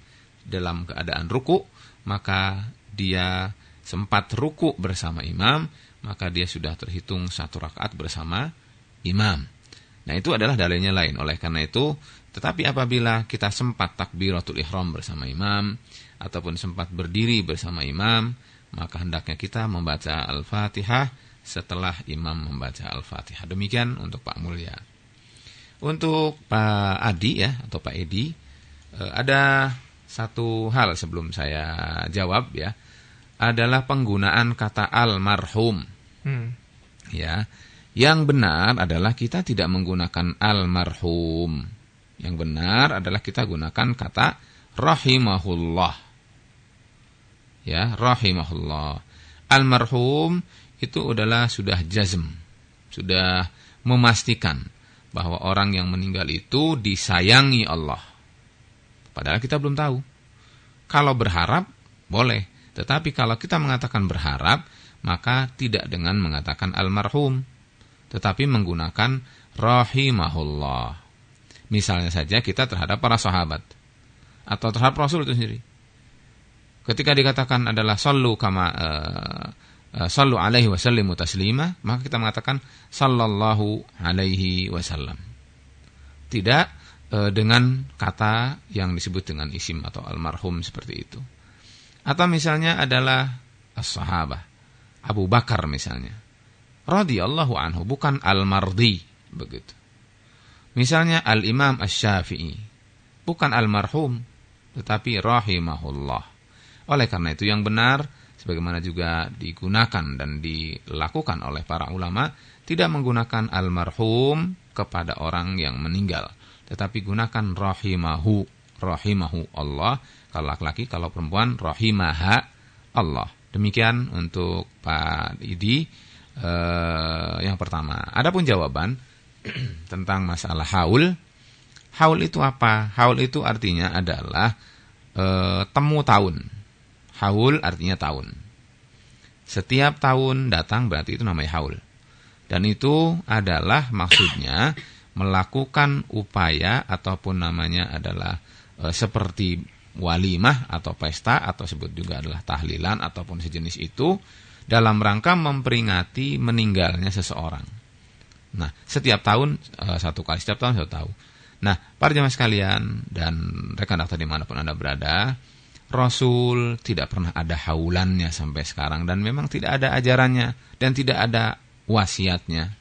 dalam keadaan ruku, maka dia sempat ruku bersama imam, maka dia sudah terhitung satu rakaat bersama imam. Nah itu adalah dalilnya lain. Oleh karena itu, tetapi apabila kita sempat takbiratul ihram bersama imam, ataupun sempat berdiri bersama imam, maka hendaknya kita membaca Al-Fatihah setelah imam membaca Al-Fatihah. Demikian untuk Pak Mulya. Untuk Pak Adi ya, atau Pak Edi, eh, ada satu hal sebelum saya jawab ya, adalah penggunaan kata almarhum. Hmm. Ya. Yang benar adalah kita tidak menggunakan almarhum. Yang benar adalah kita gunakan kata rahimahullah. Ya, rahimahullah. Almarhum itu adalah sudah jazm. Sudah memastikan bahwa orang yang meninggal itu disayangi Allah. Padahal kita belum tahu. Kalau berharap boleh, tetapi kalau kita mengatakan berharap maka tidak dengan mengatakan almarhum, tetapi menggunakan rahimahullah. Misalnya saja kita terhadap para sahabat atau terhadap Rasul itu sendiri. Ketika dikatakan adalah sallu kama uh, sallu alaihi wasallimu taslima, maka kita mengatakan sallallahu alaihi wasallam. Tidak uh, dengan kata yang disebut dengan isim atau almarhum seperti itu. Atau misalnya adalah as-sahabah. Abu Bakar misalnya. Radiyallahu anhu bukan al-mardi begitu. Misalnya al-Imam Asy-Syafi'i bukan almarhum tetapi rahimahullah. Oleh karena itu yang benar sebagaimana juga digunakan dan dilakukan oleh para ulama tidak menggunakan almarhum kepada orang yang meninggal tetapi gunakan rahimahu rahimahu Allah. Kalau laki-laki kalau perempuan rahimaha Allah. Demikian untuk Pak Idi. Eh, yang pertama adapun jawaban tentang masalah haul haul itu apa? Haul itu artinya adalah eh, temu tahun haul artinya tahun setiap tahun datang berarti itu namanya haul dan itu adalah maksudnya melakukan upaya ataupun namanya adalah e, seperti walimah atau pesta atau sebut juga adalah tahlilan ataupun sejenis itu dalam rangka memperingati meninggalnya seseorang. Nah, setiap tahun e, satu kali setiap tahun satu tahun. Nah, para jemaah sekalian dan rekan dokter di mana pun anda berada, Rasul tidak pernah ada haulannya sampai sekarang dan memang tidak ada ajarannya dan tidak ada wasiatnya.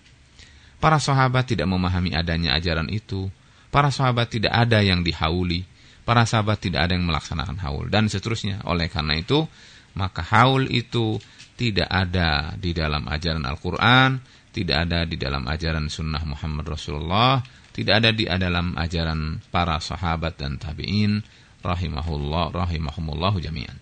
Para sahabat tidak memahami adanya ajaran itu. Para sahabat tidak ada yang dihauli. Para sahabat tidak ada yang melaksanakan haul. Dan seterusnya. Oleh karena itu, maka haul itu tidak ada di dalam ajaran Al-Quran, tidak ada di dalam ajaran sunnah Muhammad Rasulullah, tidak ada di dalam ajaran para sahabat dan tabi'in, rahimahullah, rahimahumullahu jami'an.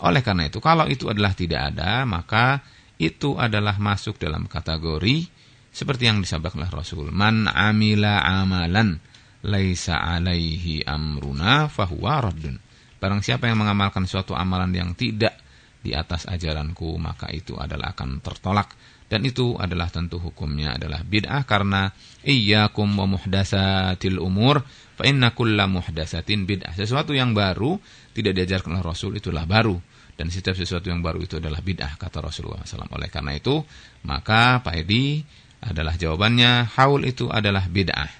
Oleh karena itu, kalau itu adalah tidak ada, maka itu adalah masuk dalam kategori seperti yang disampaikan oleh Rasul, "Man amila amalan laisa alaihi amruna fahuwa raddun." Barang siapa yang mengamalkan suatu amalan yang tidak di atas ajaranku, maka itu adalah akan tertolak dan itu adalah tentu hukumnya adalah bid'ah karena iyyakum wa muhdatsatil umur fa inna kulla muhdatsatin bid'ah. Sesuatu yang baru tidak diajarkan oleh Rasul itulah baru dan setiap sesuatu yang baru itu adalah bid'ah kata Rasulullah SAW. Oleh karena itu, maka Pak Edi adalah jawabannya haul itu adalah bid'ah.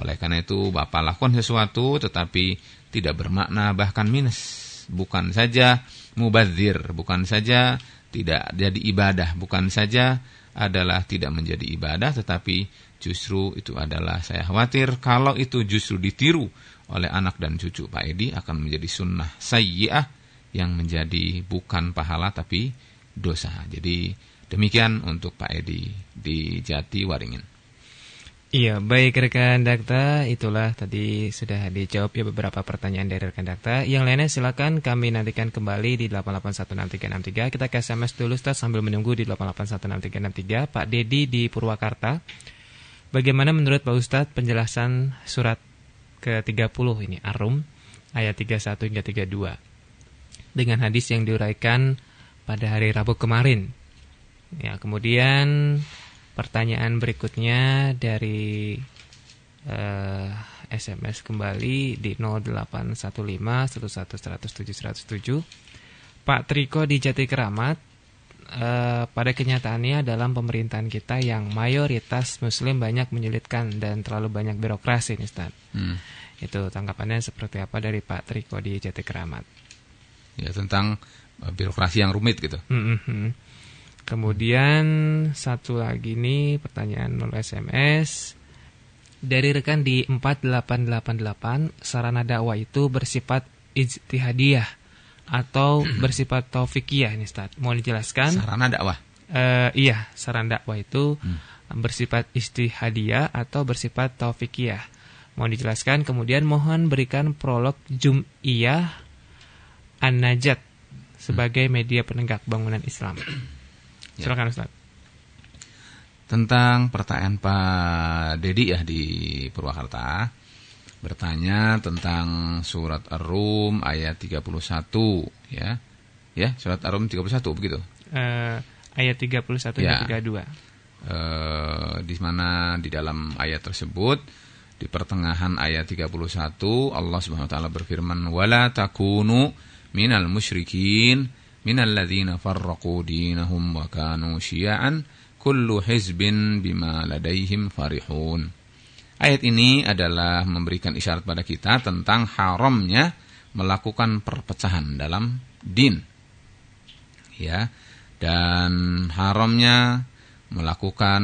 Oleh karena itu Bapak lakukan sesuatu tetapi tidak bermakna bahkan minus. Bukan saja mubazir, bukan saja tidak jadi ibadah, bukan saja adalah tidak menjadi ibadah tetapi justru itu adalah saya khawatir kalau itu justru ditiru oleh anak dan cucu Pak Edi akan menjadi sunnah sayyi'ah yang menjadi bukan pahala tapi dosa. Jadi Demikian untuk Pak Edi di Jati Waringin. Iya, baik rekan Dakta, itulah tadi sudah dijawab ya beberapa pertanyaan dari rekan Dakta. Yang lainnya silakan kami nantikan kembali di 8816363. Kita ke SMS dulu Ustaz sambil menunggu di 8816363. Pak Dedi di Purwakarta. Bagaimana menurut Pak Ustadz penjelasan surat ke-30 ini Arum ayat 31 hingga 32 dengan hadis yang diuraikan pada hari Rabu kemarin Ya, kemudian pertanyaan berikutnya dari uh, eh, SMS kembali di 0815 Pak Triko di Jati Keramat uh, pada kenyataannya dalam pemerintahan kita yang mayoritas muslim banyak menyulitkan dan terlalu banyak birokrasi nih Ustaz. Hmm. Itu tanggapannya seperti apa dari Pak Triko di Jati Keramat? Ya tentang uh, birokrasi yang rumit gitu. Hmm, hmm. Kemudian satu lagi nih pertanyaan 0 SMS dari rekan di 4888 sarana dakwah itu bersifat ijtihadiyah atau bersifat taufikiyah ini Ustaz. Mau dijelaskan? Sarana dakwah. Uh, iya, sarana dakwah itu hmm. bersifat ijtihadiyah atau bersifat taufikiyah. Mau dijelaskan kemudian mohon berikan prolog Jum'iyah An-Najat sebagai media penegak bangunan Islam. Ya. Silakan Ustaz. Tentang pertanyaan Pak Dedi ya di Purwakarta bertanya tentang surat Ar-Rum ayat 31 ya. Ya, surat Ar-Rum 31 begitu. Uh, ayat 31 ya. dan 32. Uh, di mana di dalam ayat tersebut Di pertengahan ayat 31 Allah Subhanahu wa taala berfirman wala takunu minal musyrikin ladzina farraqu dinahum wa kanu syia'an kullu hizbin bima ladaihim farihun. Ayat ini adalah memberikan isyarat pada kita tentang haramnya melakukan perpecahan dalam din. Ya. Dan haramnya melakukan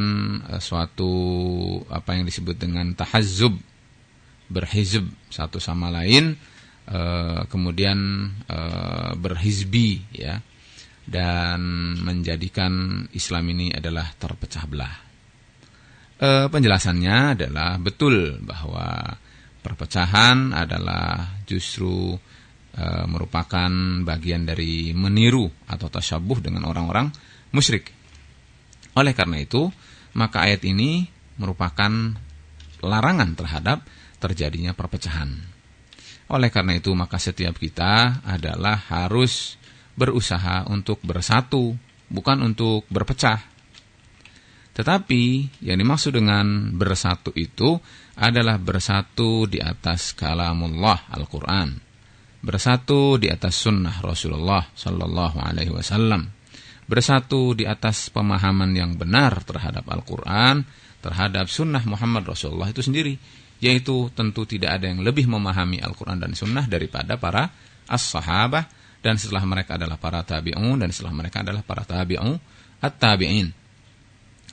uh, suatu apa yang disebut dengan tahazzub berhizb satu sama lain uh, kemudian uh, berhizbi ya dan menjadikan Islam ini adalah terpecah belah. Uh, penjelasannya adalah betul bahwa perpecahan adalah justru e, merupakan bagian dari meniru atau tasyabuh dengan orang-orang musyrik. Oleh karena itu, maka ayat ini merupakan larangan terhadap terjadinya perpecahan. Oleh karena itu, maka setiap kita adalah harus berusaha untuk bersatu, bukan untuk berpecah. Tetapi yang dimaksud dengan bersatu itu adalah bersatu di atas kalamullah Al-Quran. Bersatu di atas sunnah Rasulullah Sallallahu Alaihi Wasallam. Bersatu di atas pemahaman yang benar terhadap Al-Quran, terhadap sunnah Muhammad Rasulullah itu sendiri. Yaitu tentu tidak ada yang lebih memahami Al-Quran dan sunnah daripada para as-sahabah. Dan setelah mereka adalah para tabi'un dan setelah mereka adalah para tabi'un at-tabi'in.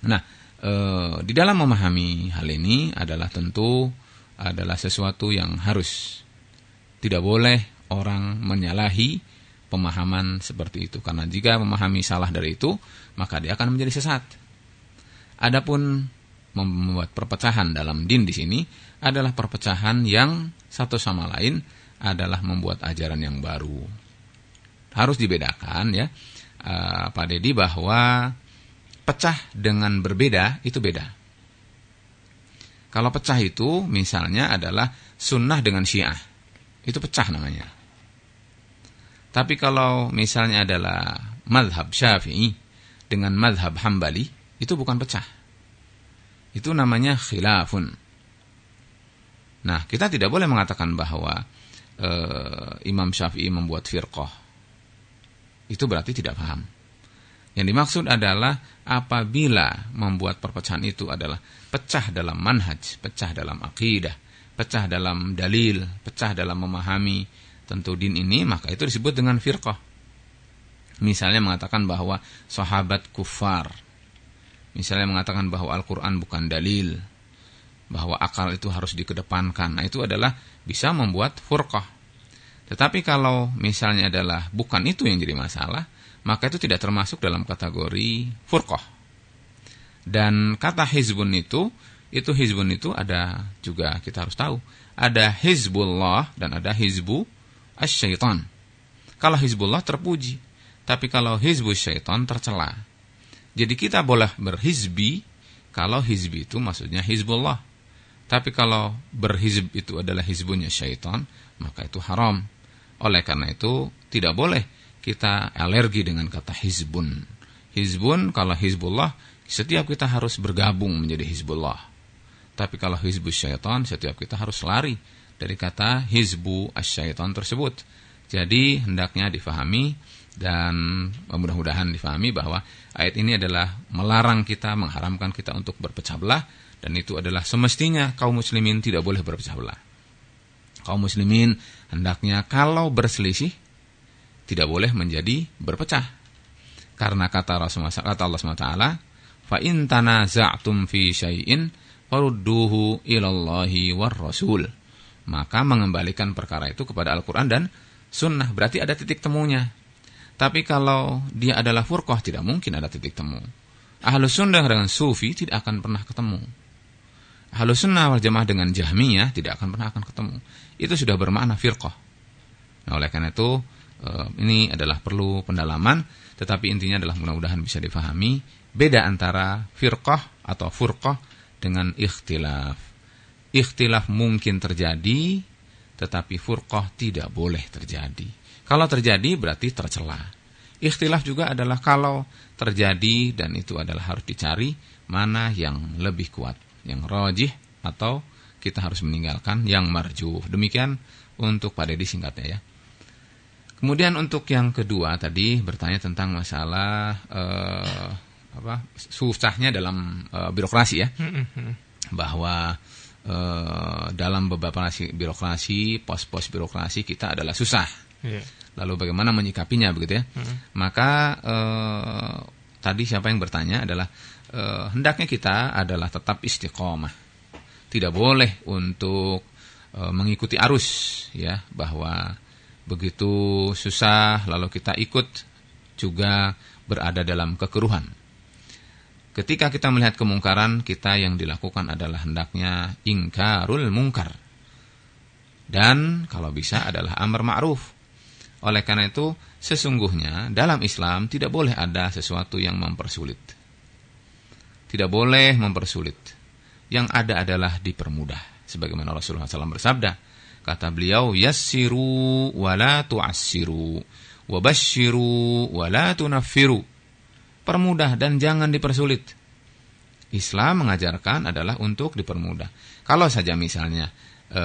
Nah, e, di dalam memahami hal ini adalah tentu adalah sesuatu yang harus tidak boleh orang menyalahi pemahaman seperti itu karena jika memahami salah dari itu maka dia akan menjadi sesat. Adapun membuat perpecahan dalam din di sini adalah perpecahan yang satu sama lain adalah membuat ajaran yang baru. Harus dibedakan ya, uh, Pak Dedi bahwa pecah dengan berbeda itu beda. Kalau pecah itu misalnya adalah sunnah dengan syiah. Itu pecah namanya. Tapi kalau misalnya adalah madhab syafi'i dengan madhab hambali, itu bukan pecah. Itu namanya khilafun. Nah, kita tidak boleh mengatakan bahwa e, Imam Syafi'i membuat firqah. Itu berarti tidak paham. Yang dimaksud adalah apabila membuat perpecahan itu adalah pecah dalam manhaj, pecah dalam akidah, pecah dalam dalil, pecah dalam memahami tentu din ini, maka itu disebut dengan firqah. Misalnya mengatakan bahwa sahabat kufar. Misalnya mengatakan bahwa Al-Quran bukan dalil. Bahwa akal itu harus dikedepankan. Nah itu adalah bisa membuat furqah. Tetapi kalau misalnya adalah bukan itu yang jadi masalah, maka itu tidak termasuk dalam kategori furqah. Dan kata hizbun itu, itu hizbun itu ada juga kita harus tahu. Ada hizbullah dan ada hizbu asyaiton. Kalau hizbullah terpuji, tapi kalau hizbu syaiton tercela. Jadi kita boleh berhizbi kalau hizbi itu maksudnya hizbullah. Tapi kalau berhizb itu adalah hizbunya syaiton, maka itu haram. Oleh karena itu tidak boleh kita alergi dengan kata hizbun. Hizbun kalau hizbullah, setiap kita harus bergabung menjadi hizbullah. Tapi kalau hizbu syaitan, setiap kita harus lari dari kata hizbu asyaitan tersebut. Jadi hendaknya difahami dan mudah-mudahan difahami bahwa ayat ini adalah melarang kita, mengharamkan kita untuk berpecah belah dan itu adalah semestinya kaum muslimin tidak boleh berpecah belah. Kaum muslimin hendaknya kalau berselisih tidak boleh menjadi berpecah. Karena kata Rasulullah kata Allah SWT, "Fa in tanaza'tum fi syai'in farudduhu ilallahi war rasul." Maka mengembalikan perkara itu kepada Al-Qur'an dan sunnah, berarti ada titik temunya. Tapi kalau dia adalah furqah tidak mungkin ada titik temu. Ahlus sunnah dengan sufi tidak akan pernah ketemu. Ahlus sunnah wal jamaah dengan jahmiyah tidak akan pernah akan ketemu. Itu sudah bermakna firqah. Nah, oleh karena itu Eh, ini adalah perlu pendalaman, tetapi intinya adalah mudah-mudahan bisa difahami beda antara firqah atau furqah dengan ikhtilaf. Ikhtilaf mungkin terjadi, tetapi furqah tidak boleh terjadi. Kalau terjadi berarti tercela. Ikhtilaf juga adalah kalau terjadi dan itu adalah harus dicari mana yang lebih kuat, yang rojih atau kita harus meninggalkan yang marju. Demikian untuk Pak Dedi singkatnya ya. Kemudian untuk yang kedua tadi bertanya tentang masalah eh, apa susahnya dalam eh, birokrasi ya. Bahwa eh, dalam beberapa birokrasi, pos-pos birokrasi kita adalah susah. Iya. Lalu bagaimana menyikapinya begitu ya? Maka eh, tadi siapa yang bertanya adalah eh, hendaknya kita adalah tetap istiqomah. Tidak boleh untuk eh, mengikuti arus ya bahwa begitu susah lalu kita ikut juga berada dalam kekeruhan. Ketika kita melihat kemungkaran, kita yang dilakukan adalah hendaknya ingkarul mungkar. Dan kalau bisa adalah amar ma'ruf. Oleh karena itu, sesungguhnya dalam Islam tidak boleh ada sesuatu yang mempersulit. Tidak boleh mempersulit. Yang ada adalah dipermudah. Sebagaimana Rasulullah SAW bersabda, kata beliau, yassiru wa la tu'assiru, wa basyiru wa la tunaffiru. Permudah dan jangan dipersulit. Islam mengajarkan adalah untuk dipermudah. Kalau saja misalnya e,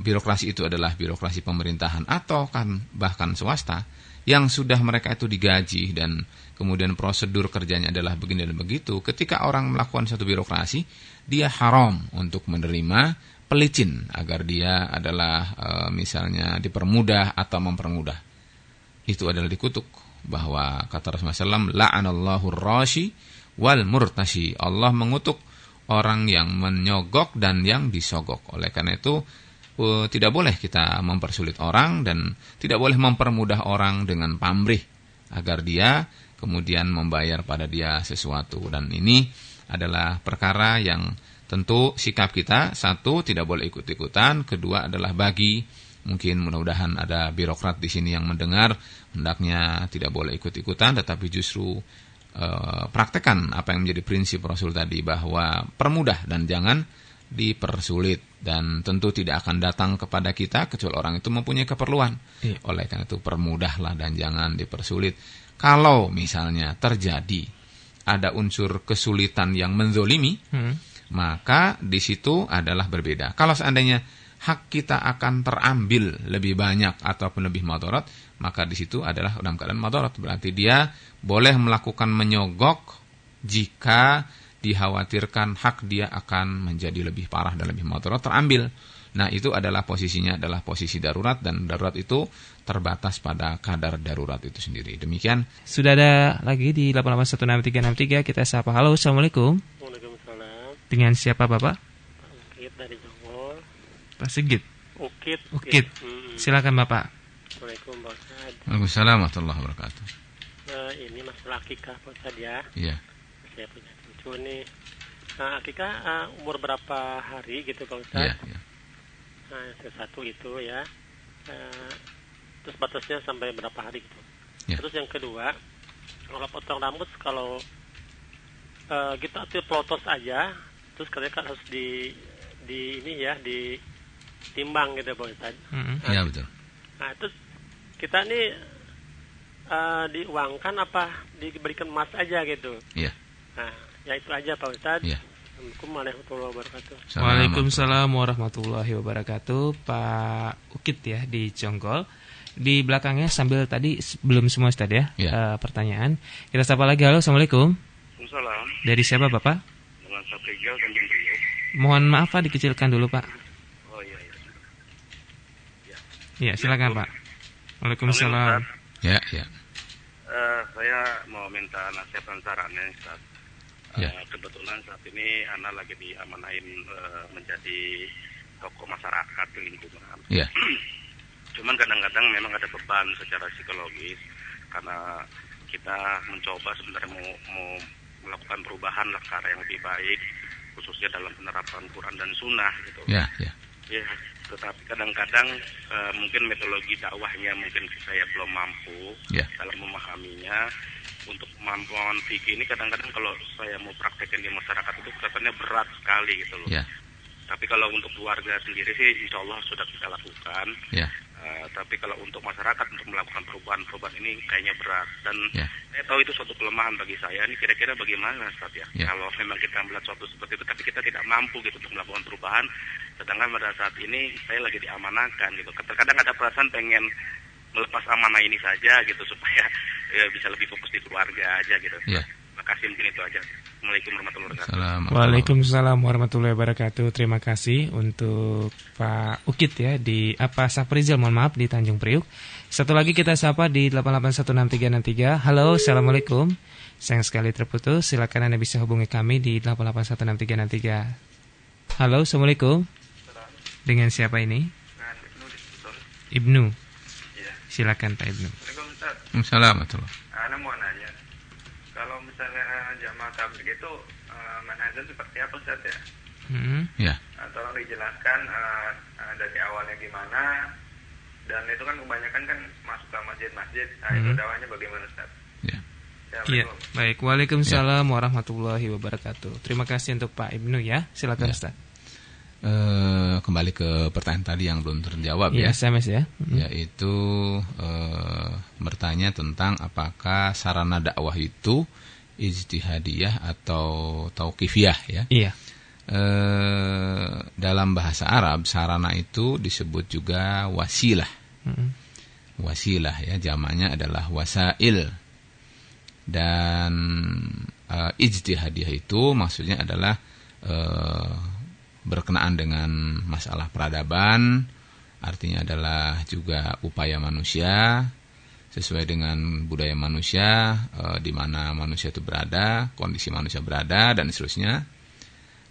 birokrasi itu adalah birokrasi pemerintahan atau kan bahkan swasta yang sudah mereka itu digaji dan kemudian prosedur kerjanya adalah begini dan begitu, ketika orang melakukan satu birokrasi, dia haram untuk menerima pelicin agar dia adalah e, misalnya dipermudah atau mempermudah. Itu adalah dikutuk bahwa kata Rasulullah SAW, la'anallahu rashi wal murtashi. Allah mengutuk orang yang menyogok dan yang disogok. Oleh karena itu uh, tidak boleh kita mempersulit orang dan tidak boleh mempermudah orang dengan pamrih agar dia kemudian membayar pada dia sesuatu dan ini adalah perkara yang tentu sikap kita satu tidak boleh ikut-ikutan, kedua adalah bagi mungkin mudah-mudahan ada birokrat di sini yang mendengar hendaknya tidak boleh ikut-ikutan tetapi justru e, praktekkan apa yang menjadi prinsip Rasul tadi bahwa permudah dan jangan dipersulit dan tentu tidak akan datang kepada kita kecuali orang itu mempunyai keperluan. Iya. Oleh karena itu permudahlah dan jangan dipersulit. Kalau misalnya terjadi ada unsur kesulitan yang menzolimi, Hmm. maka di situ adalah berbeda. Kalau seandainya hak kita akan terambil lebih banyak ataupun lebih madorot, maka di situ adalah dalam keadaan madorot. Berarti dia boleh melakukan menyogok jika dikhawatirkan hak dia akan menjadi lebih parah dan lebih madorot terambil. Nah itu adalah posisinya adalah posisi darurat dan darurat itu terbatas pada kadar darurat itu sendiri. Demikian. Sudah ada lagi di 8816363 kita sapa. Halo, Assalamualaikum. Waalaikumsalam. Dengan siapa Bapak? Ukit dari Jonggol. Pak Sigit. Ukit. Ukit. Hmm. Silakan Bapak. Assalamualaikum Pak. Waalaikumsalam warahmatullahi wabarakatuh. Nah, ini masalah akikah Pak ya. Iya. Saya punya cucu nih. Nah, akikah uh, umur berapa hari gitu Pak Iya. Ustadz? iya. Nah, yang satu itu ya. Eh, terus batasnya sampai berapa hari gitu. Ya. Terus yang kedua, kalau potong rambut kalau eh, kita tuh plotos aja, terus katanya kan harus di di ini ya di timbang gitu Pak Ustadz. Mm-mm. Iya betul. Nah, terus kita nih eh, diuangkan apa diberikan emas aja gitu. Iya. Nah, ya itu aja Pak Ustadz. Iya. Assalamualaikum warahmatullahi wabarakatuh. Waalaikumsalam warahmatullahi wabarakatuh Pak Ukit ya di Jonggol Di belakangnya sambil tadi belum semua Ustaz ya Ya. eh, Pertanyaan Kita sapa lagi Halo Assalamualaikum Salam Dari siapa Bapak? dengan Tanjung Priok. Mohon maaf Pak dikecilkan dulu Pak Oh iya iya. Iya silakan Pak Waalaikumsalam Ya, ya. Eh, saya mau minta nasihat dan sarannya Ustaz. Eh, Ya. kebetulan saat ini Ana lagi diamanain eh, menjadi tokoh masyarakat di lingkungan. Ya. Cuman kadang-kadang memang ada beban secara psikologis karena kita mencoba sebenarnya mau, mau melakukan perubahan lah ke arah yang lebih baik khususnya dalam penerapan Quran dan Sunnah gitu. Ya, ya. Ya, tetapi kadang-kadang eh, mungkin metodologi dakwahnya mungkin saya belum mampu Ya. dalam memahaminya. Untuk kemampuan fikih ini kadang-kadang kalau saya mau praktekkan di masyarakat itu kelihatannya berat sekali gitu loh. Ya. Tapi kalau untuk keluarga sendiri sih insya Allah sudah kita lakukan. Ya. Uh, tapi kalau untuk masyarakat untuk melakukan perubahan-perubahan ini kayaknya berat dan Ya. saya tahu itu suatu kelemahan bagi saya. Ini kira-kira bagaimana Ustaz ya? Ya. Kalau memang kita melihat suatu seperti itu tapi kita tidak mampu gitu untuk melakukan perubahan, sedangkan pada saat ini saya lagi diamanahkan gitu. Terkadang ada perasaan pengen melepas amanah ini saja gitu supaya ya, bisa lebih fokus di keluarga aja gitu. Ya. Terima kasih mungkin itu aja. Assalamualaikum warahmatullahi wabarakatuh. Waalaikumsalam warahmatullahi wabarakatuh. Terima kasih untuk Pak Ukit ya di apa Saprizal mohon maaf di Tanjung Priuk. Satu lagi kita sapa di 8816363. Halo, Assalamualaikum. Sayang sekali terputus. Silakan Anda bisa hubungi kami di 8816363. Halo, Assalamualaikum. Dengan siapa ini? Ibnu. Silakan Pak Ibnu. Assalamualaikum Ustaz. Assalamualaikum. Ana mau nanya, kalau misalnya eh, jamaah tabligh itu uh, manhajnya seperti apa Ustaz ya? Hmm. Ya. Uh, tolong dijelaskan eh, eh, dari awalnya gimana. Dan itu kan kebanyakan kan masuk ke masjid-masjid. Nah itu Hmm. dakwahnya bagaimana Ustaz? Ya. Iya, Assalamualaikum. baik. Waalaikumsalam warahmatullahi wabarakatuh. Terima kasih untuk Pak Ibnu ya. Silakan Ya. Ustaz. Eh, kembali ke pertanyaan tadi yang belum terjawab Iya, ya. SMS ya. Hmm. yaitu eh, bertanya tentang apakah sarana dakwah itu ijtihadiyah atau tauqifiyah ya. Iya. Eh, dalam bahasa Arab sarana itu disebut juga wasilah. Hmm. Wasilah ya jamaknya adalah wasail. Dan ijtihadiyah itu maksudnya adalah berkenaan dengan masalah peradaban, artinya adalah juga upaya manusia sesuai dengan budaya manusia, eh, di mana manusia itu berada, kondisi manusia berada dan seterusnya.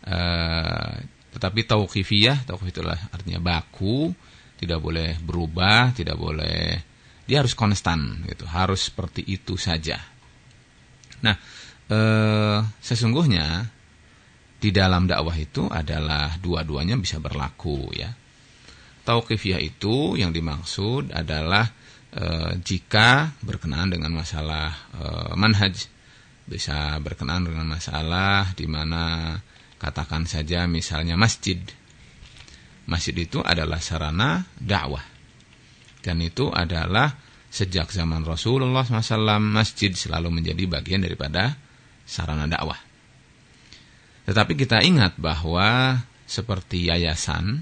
Eh, tetapi tauqifiyah, tauqif itulah artinya baku, tidak boleh berubah, tidak boleh dia harus konstan gitu, harus seperti itu saja. Nah, eh, sesungguhnya di dalam dakwah itu adalah dua-duanya bisa berlaku ya. Tauqifiyah itu yang dimaksud adalah e, jika berkenaan dengan masalah e, manhaj bisa berkenaan dengan masalah di mana katakan saja misalnya masjid. Masjid itu adalah sarana dakwah. Dan itu adalah sejak zaman Rasulullah SAW masjid selalu menjadi bagian daripada sarana dakwah. Tetapi kita ingat bahwa seperti yayasan,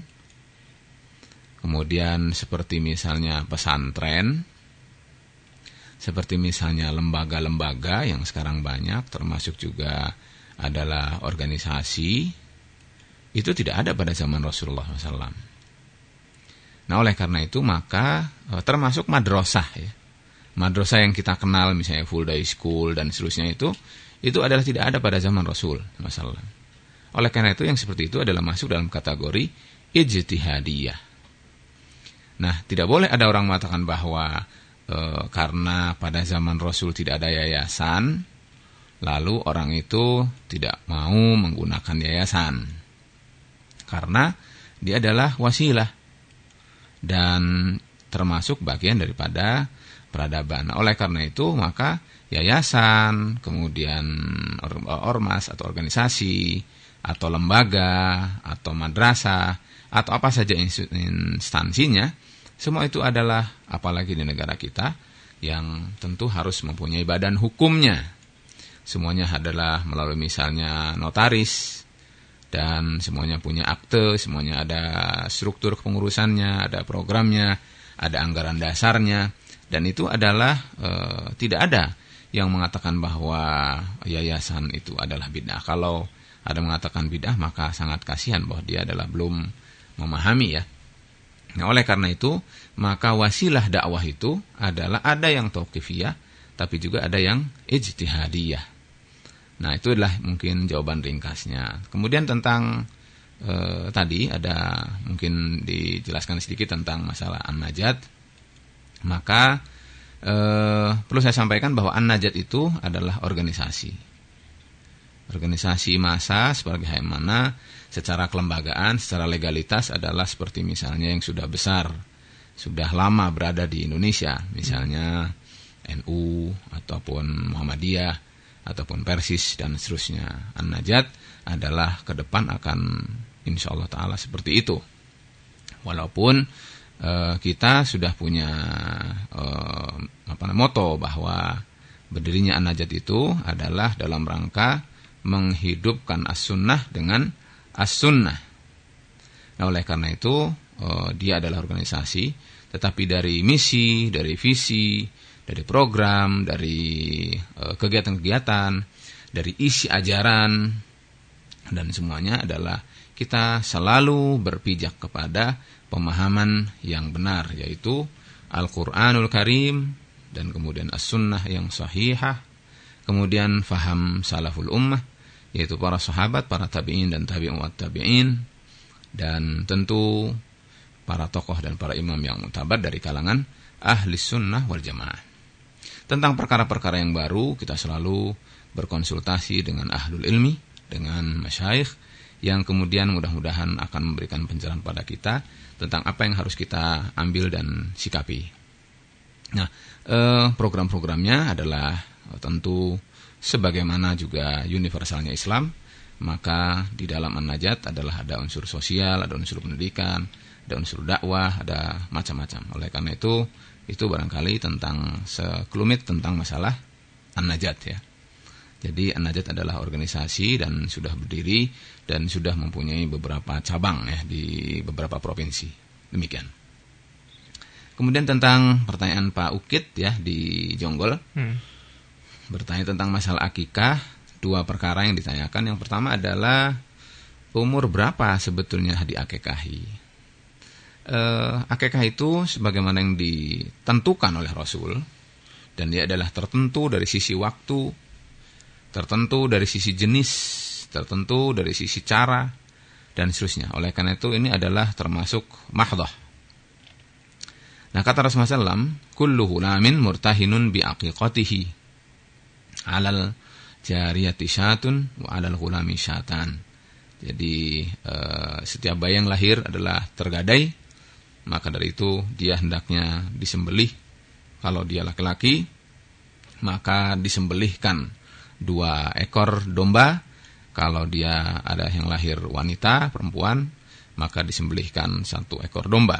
kemudian seperti misalnya pesantren, seperti misalnya lembaga-lembaga yang sekarang banyak, termasuk juga adalah organisasi, itu tidak ada pada zaman Rasulullah SAW. Nah oleh karena itu maka eh, termasuk madrasah ya. Madrasah yang kita kenal misalnya full day school dan seterusnya itu itu adalah tidak ada pada zaman Rasul SAW. Oleh karena itu yang seperti itu adalah masuk dalam kategori ijtihadiyah. Nah, tidak boleh ada orang mengatakan bahwa e, karena pada zaman Rasul tidak ada yayasan, lalu orang itu tidak mau menggunakan yayasan. Karena dia adalah wasilah dan termasuk bagian daripada peradaban. Oleh karena itu maka yayasan, kemudian ormas atau organisasi atau lembaga atau madrasah atau apa saja instansinya semua itu adalah apalagi di negara kita yang tentu harus mempunyai badan hukumnya. Semuanya adalah melalui misalnya notaris dan semuanya punya akte, semuanya ada struktur pengurusannya, ada programnya, ada anggaran dasarnya dan itu adalah e, tidak ada yang mengatakan bahwa yayasan itu adalah bid'ah. Kalau ada mengatakan bid'ah maka sangat kasihan bahwa dia adalah belum memahami ya. Nah, oleh karena itu, maka wasilah dakwah itu adalah ada yang tauqifiyah tapi juga ada yang ijtihadiyah. Nah, itu adalah mungkin jawaban ringkasnya. Kemudian tentang eh, tadi ada mungkin dijelaskan sedikit tentang masalah an-najat. Maka eh, perlu saya sampaikan bahwa an-najat itu adalah organisasi organisasi massa sebagai mana secara kelembagaan, secara legalitas adalah seperti misalnya yang sudah besar, sudah lama berada di Indonesia, misalnya NU ataupun Muhammadiyah ataupun Persis dan seterusnya. An-Najat adalah ke depan akan insya Allah Taala seperti itu. Walaupun eh, kita sudah punya eh, apa moto bahwa berdirinya An-Najat itu adalah dalam rangka menghidupkan as-sunnah dengan as-sunnah. Nah, oleh karena itu eh, dia adalah organisasi tetapi dari misi, dari visi, dari program, dari kegiatan-kegiatan, dari isi ajaran dan semuanya adalah kita selalu berpijak kepada pemahaman yang benar yaitu Al-Qur'anul Karim dan kemudian As-Sunnah yang sahihah, kemudian faham salaful ummah yaitu para sahabat, para tabi'in dan tabi'un tabi'in dan tentu para tokoh dan para imam yang mutabat dari kalangan ahli sunnah wal jamaah. Tentang perkara-perkara yang baru, kita selalu berkonsultasi dengan ahlul ilmi, dengan masyayikh, yang kemudian mudah-mudahan akan memberikan pencerahan pada kita tentang apa yang harus kita ambil dan sikapi. Nah, eh, program-programnya adalah eh, tentu sebagaimana juga universalnya Islam, maka di dalam An-Najat adalah ada unsur sosial, ada unsur pendidikan, ada unsur dakwah, ada macam-macam. Oleh karena itu, itu barangkali tentang sekelumit tentang masalah An-Najat ya. Jadi An-Najat adalah organisasi dan sudah berdiri dan sudah mempunyai beberapa cabang ya di beberapa provinsi. Demikian. Kemudian tentang pertanyaan Pak Ukit ya di Jonggol. Hmm. Bertanya tentang masalah akikah, dua perkara yang ditanyakan. Yang pertama adalah umur berapa sebetulnya diakekahi. Eh, akekah itu sebagaimana yang ditentukan oleh Rasul dan dia adalah tertentu dari sisi waktu, tertentu dari sisi jenis, tertentu dari sisi cara, dan seterusnya. Oleh karena itu ini adalah termasuk mahdoh. Nah kata Rasulullah SAW, Kullu hulamin murtahinun biaqiqatihi alal jariyati syatun wa alal hulami syatan. Jadi eh, setiap bayi yang lahir adalah tergadai, maka dari itu dia hendaknya disembelih. Kalau dia laki-laki, maka disembelihkan dua ekor domba. Kalau dia ada yang lahir wanita, perempuan, maka disembelihkan satu ekor domba.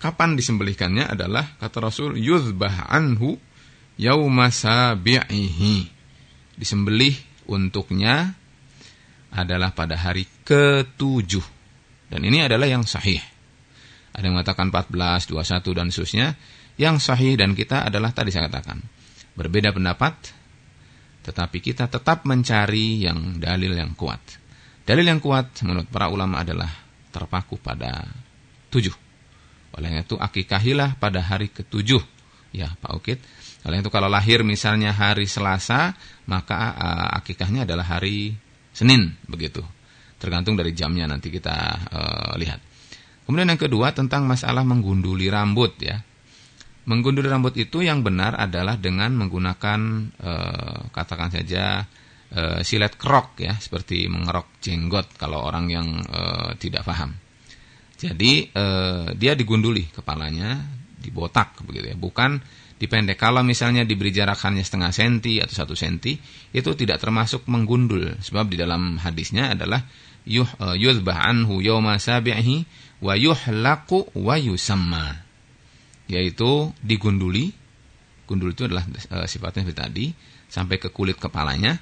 Kapan disembelihkannya adalah kata Rasul yuzbah anhu yauma sabi'ihi. Disembelih untuknya adalah pada hari ketujuh. Dan ini adalah yang sahih. Ada yang mengatakan 14, 21 dan seterusnya. Yang sahih dan kita adalah tadi saya katakan. Berbeda pendapat tetapi kita tetap mencari yang dalil yang kuat. Dalil yang kuat menurut para ulama adalah terpaku pada tujuh. Oleh itu akikahilah pada hari ketujuh. Ya Pak Ukit. Oleh itu kalau lahir misalnya hari Selasa, maka uh, akikahnya adalah hari Senin. begitu. Tergantung dari jamnya nanti kita uh, lihat. Kemudian yang kedua tentang masalah menggunduli rambut ya. Menggundul rambut itu yang benar adalah dengan menggunakan e, katakan saja e, silet krok ya, seperti mengerok jenggot kalau orang yang e, tidak paham. Jadi e, dia digunduli kepalanya, dibotak begitu ya, bukan dipendek. Kalau misalnya diberi jarak hanya setengah senti atau satu senti, itu tidak termasuk menggundul. Sebab di dalam hadisnya adalah yuh yuzbah anhu yawma sabihi wa yuhlaqu wa yusamma yaitu digunduli. Gundul itu adalah e, sifatnya seperti tadi sampai ke kulit kepalanya.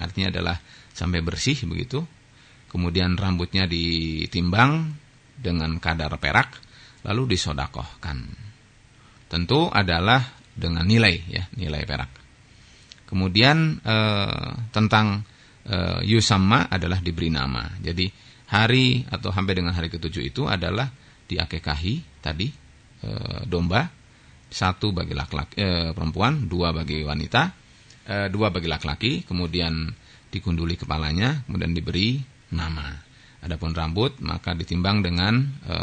Artinya adalah sampai bersih begitu. Kemudian rambutnya ditimbang dengan kadar perak lalu disodakohkan. Tentu adalah dengan nilai ya, nilai perak. Kemudian e, tentang e, yusamma adalah diberi nama. Jadi hari atau sampai dengan hari ketujuh itu adalah diakekahi tadi e, domba, satu bagi laki-laki e, perempuan, dua bagi wanita, e, dua bagi laki-laki, kemudian dikunduli kepalanya, kemudian diberi nama. Adapun rambut maka ditimbang dengan e,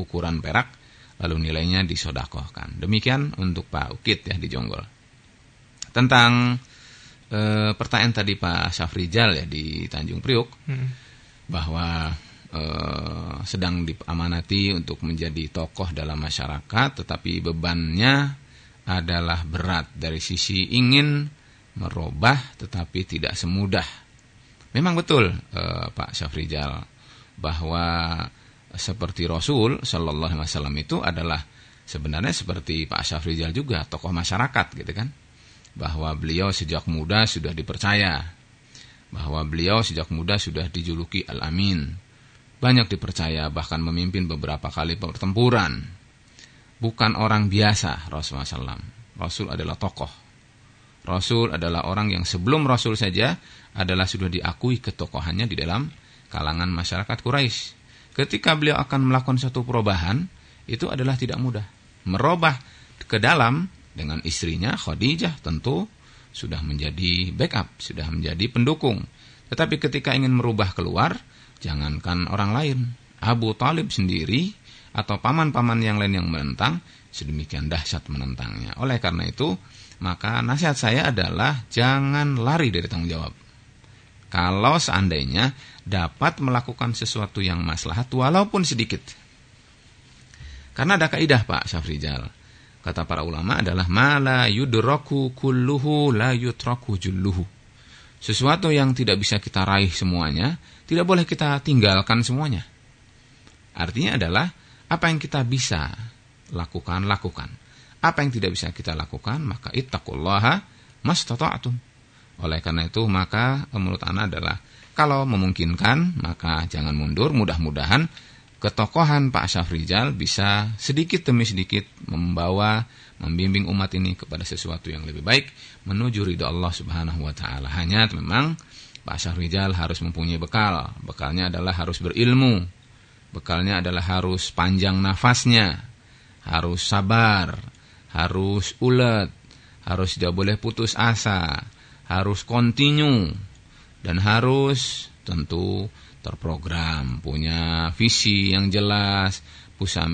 ukuran perak, lalu nilainya disodakohkan. Demikian untuk Pak Ukit ya di Jonggol. Tentang e, pertanyaan tadi Pak Syafrijal ya di Tanjung Priuk, hmm. bahwa eh, sedang diamanati untuk menjadi tokoh dalam masyarakat, tetapi bebannya adalah berat dari sisi ingin merubah, tetapi tidak semudah. Memang betul eh, Pak Syafrijal bahwa seperti Rasul Shallallahu Alaihi Wasallam itu adalah sebenarnya seperti Pak Syafrizal juga tokoh masyarakat gitu kan? Bahwa beliau sejak muda sudah dipercaya. Bahwa beliau sejak muda sudah dijuluki Al-Amin banyak dipercaya bahkan memimpin beberapa kali pertempuran bukan orang biasa Rasulullah SAW Rasul adalah tokoh Rasul adalah orang yang sebelum Rasul saja adalah sudah diakui ketokohannya di dalam kalangan masyarakat Quraisy ketika beliau akan melakukan satu perubahan, itu adalah tidak mudah. Merubah ke dalam dengan istrinya Khadijah tentu sudah menjadi backup, sudah menjadi pendukung. Tetapi ketika ingin merubah keluar, jangankan orang lain, Abu Talib sendiri atau paman-paman yang lain yang menentang, sedemikian dahsyat menentangnya. Oleh karena itu, maka nasihat saya adalah jangan lari dari tanggung jawab. Kalau seandainya dapat melakukan sesuatu yang maslahat walaupun sedikit. Karena ada kaidah Pak Syafrizal. Kata para ulama adalah mala yudraku kulluhu la yutraku julluhu. Sesuatu yang tidak bisa kita raih semuanya, tidak boleh kita tinggalkan semuanya. Artinya adalah apa yang kita bisa lakukan, lakukan. Apa yang tidak bisa kita lakukan, maka ittaqullaha mastata'tum. Oleh karena itu, maka menurut Ana adalah kalau memungkinkan, maka jangan mundur. Mudah-mudahan ketokohan Pak Syafrizal bisa sedikit demi sedikit membawa, membimbing umat ini kepada sesuatu yang lebih baik menuju ridho Allah Subhanahu wa taala. Hanya memang Pak Syafrizal harus mempunyai bekal. Bekalnya adalah harus berilmu. Bekalnya adalah harus panjang nafasnya, harus sabar, harus ulet, harus tidak boleh putus asa, harus kontinu dan harus tentu terprogram, punya visi yang jelas,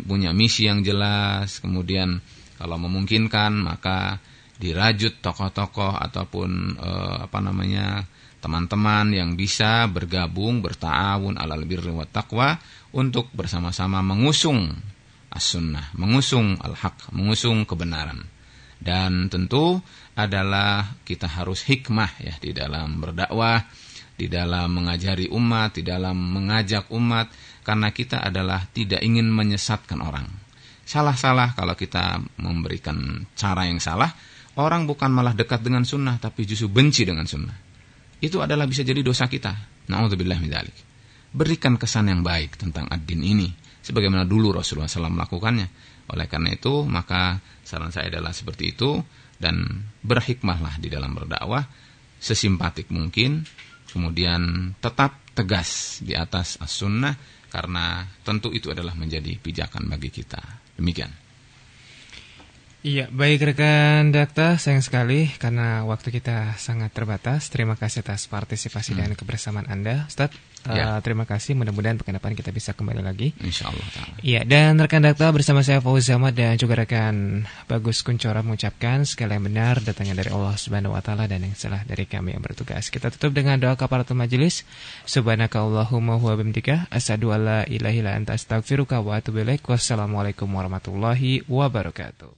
punya misi yang jelas, kemudian kalau memungkinkan maka dirajut tokoh-tokoh ataupun eh, apa namanya teman-teman yang bisa bergabung bertawun alal birri wa taqwa untuk bersama-sama mengusung as-sunnah, mengusung al-haq, mengusung kebenaran. Dan tentu adalah kita harus hikmah ya di dalam berdakwah, di dalam mengajari umat, di dalam mengajak umat karena kita adalah tidak ingin menyesatkan orang. Salah-salah kalau kita memberikan cara yang salah, orang bukan malah dekat dengan sunnah tapi justru benci dengan sunnah. Itu adalah bisa jadi dosa kita. Nauzubillah min dzalik. Berikan kesan yang baik tentang ad-din ini. Sebagaimana dulu Rasulullah SAW melakukannya. Oleh karena itu, maka saran saya adalah seperti itu. Dan berhikmahlah di dalam berdakwah. Sesimpatik mungkin. Kemudian tetap tegas di atas as-sunnah. Karena tentu itu adalah menjadi pijakan bagi kita. Demikian Iya, baik rekan Dakta, sayang sekali karena waktu kita sangat terbatas. Terima kasih atas partisipasi hmm. dan kebersamaan Anda, Ustaz. Ya. Uh, terima kasih, mudah-mudahan pekan depan kita bisa kembali lagi. Insya Allah. Iya, dan rekan Dakta bersama saya Fauzi Ahmad dan juga rekan Bagus Kuncora mengucapkan sekali yang benar datangnya dari Allah Subhanahu Wa Taala dan yang salah dari kami yang bertugas. Kita tutup dengan doa kaparatul majelis. Subhanaka Allahumma huwa bimdika asadu alla ilaha illa anta astaghfiruka wa atubu ilaik. Wassalamualaikum warahmatullahi wabarakatuh.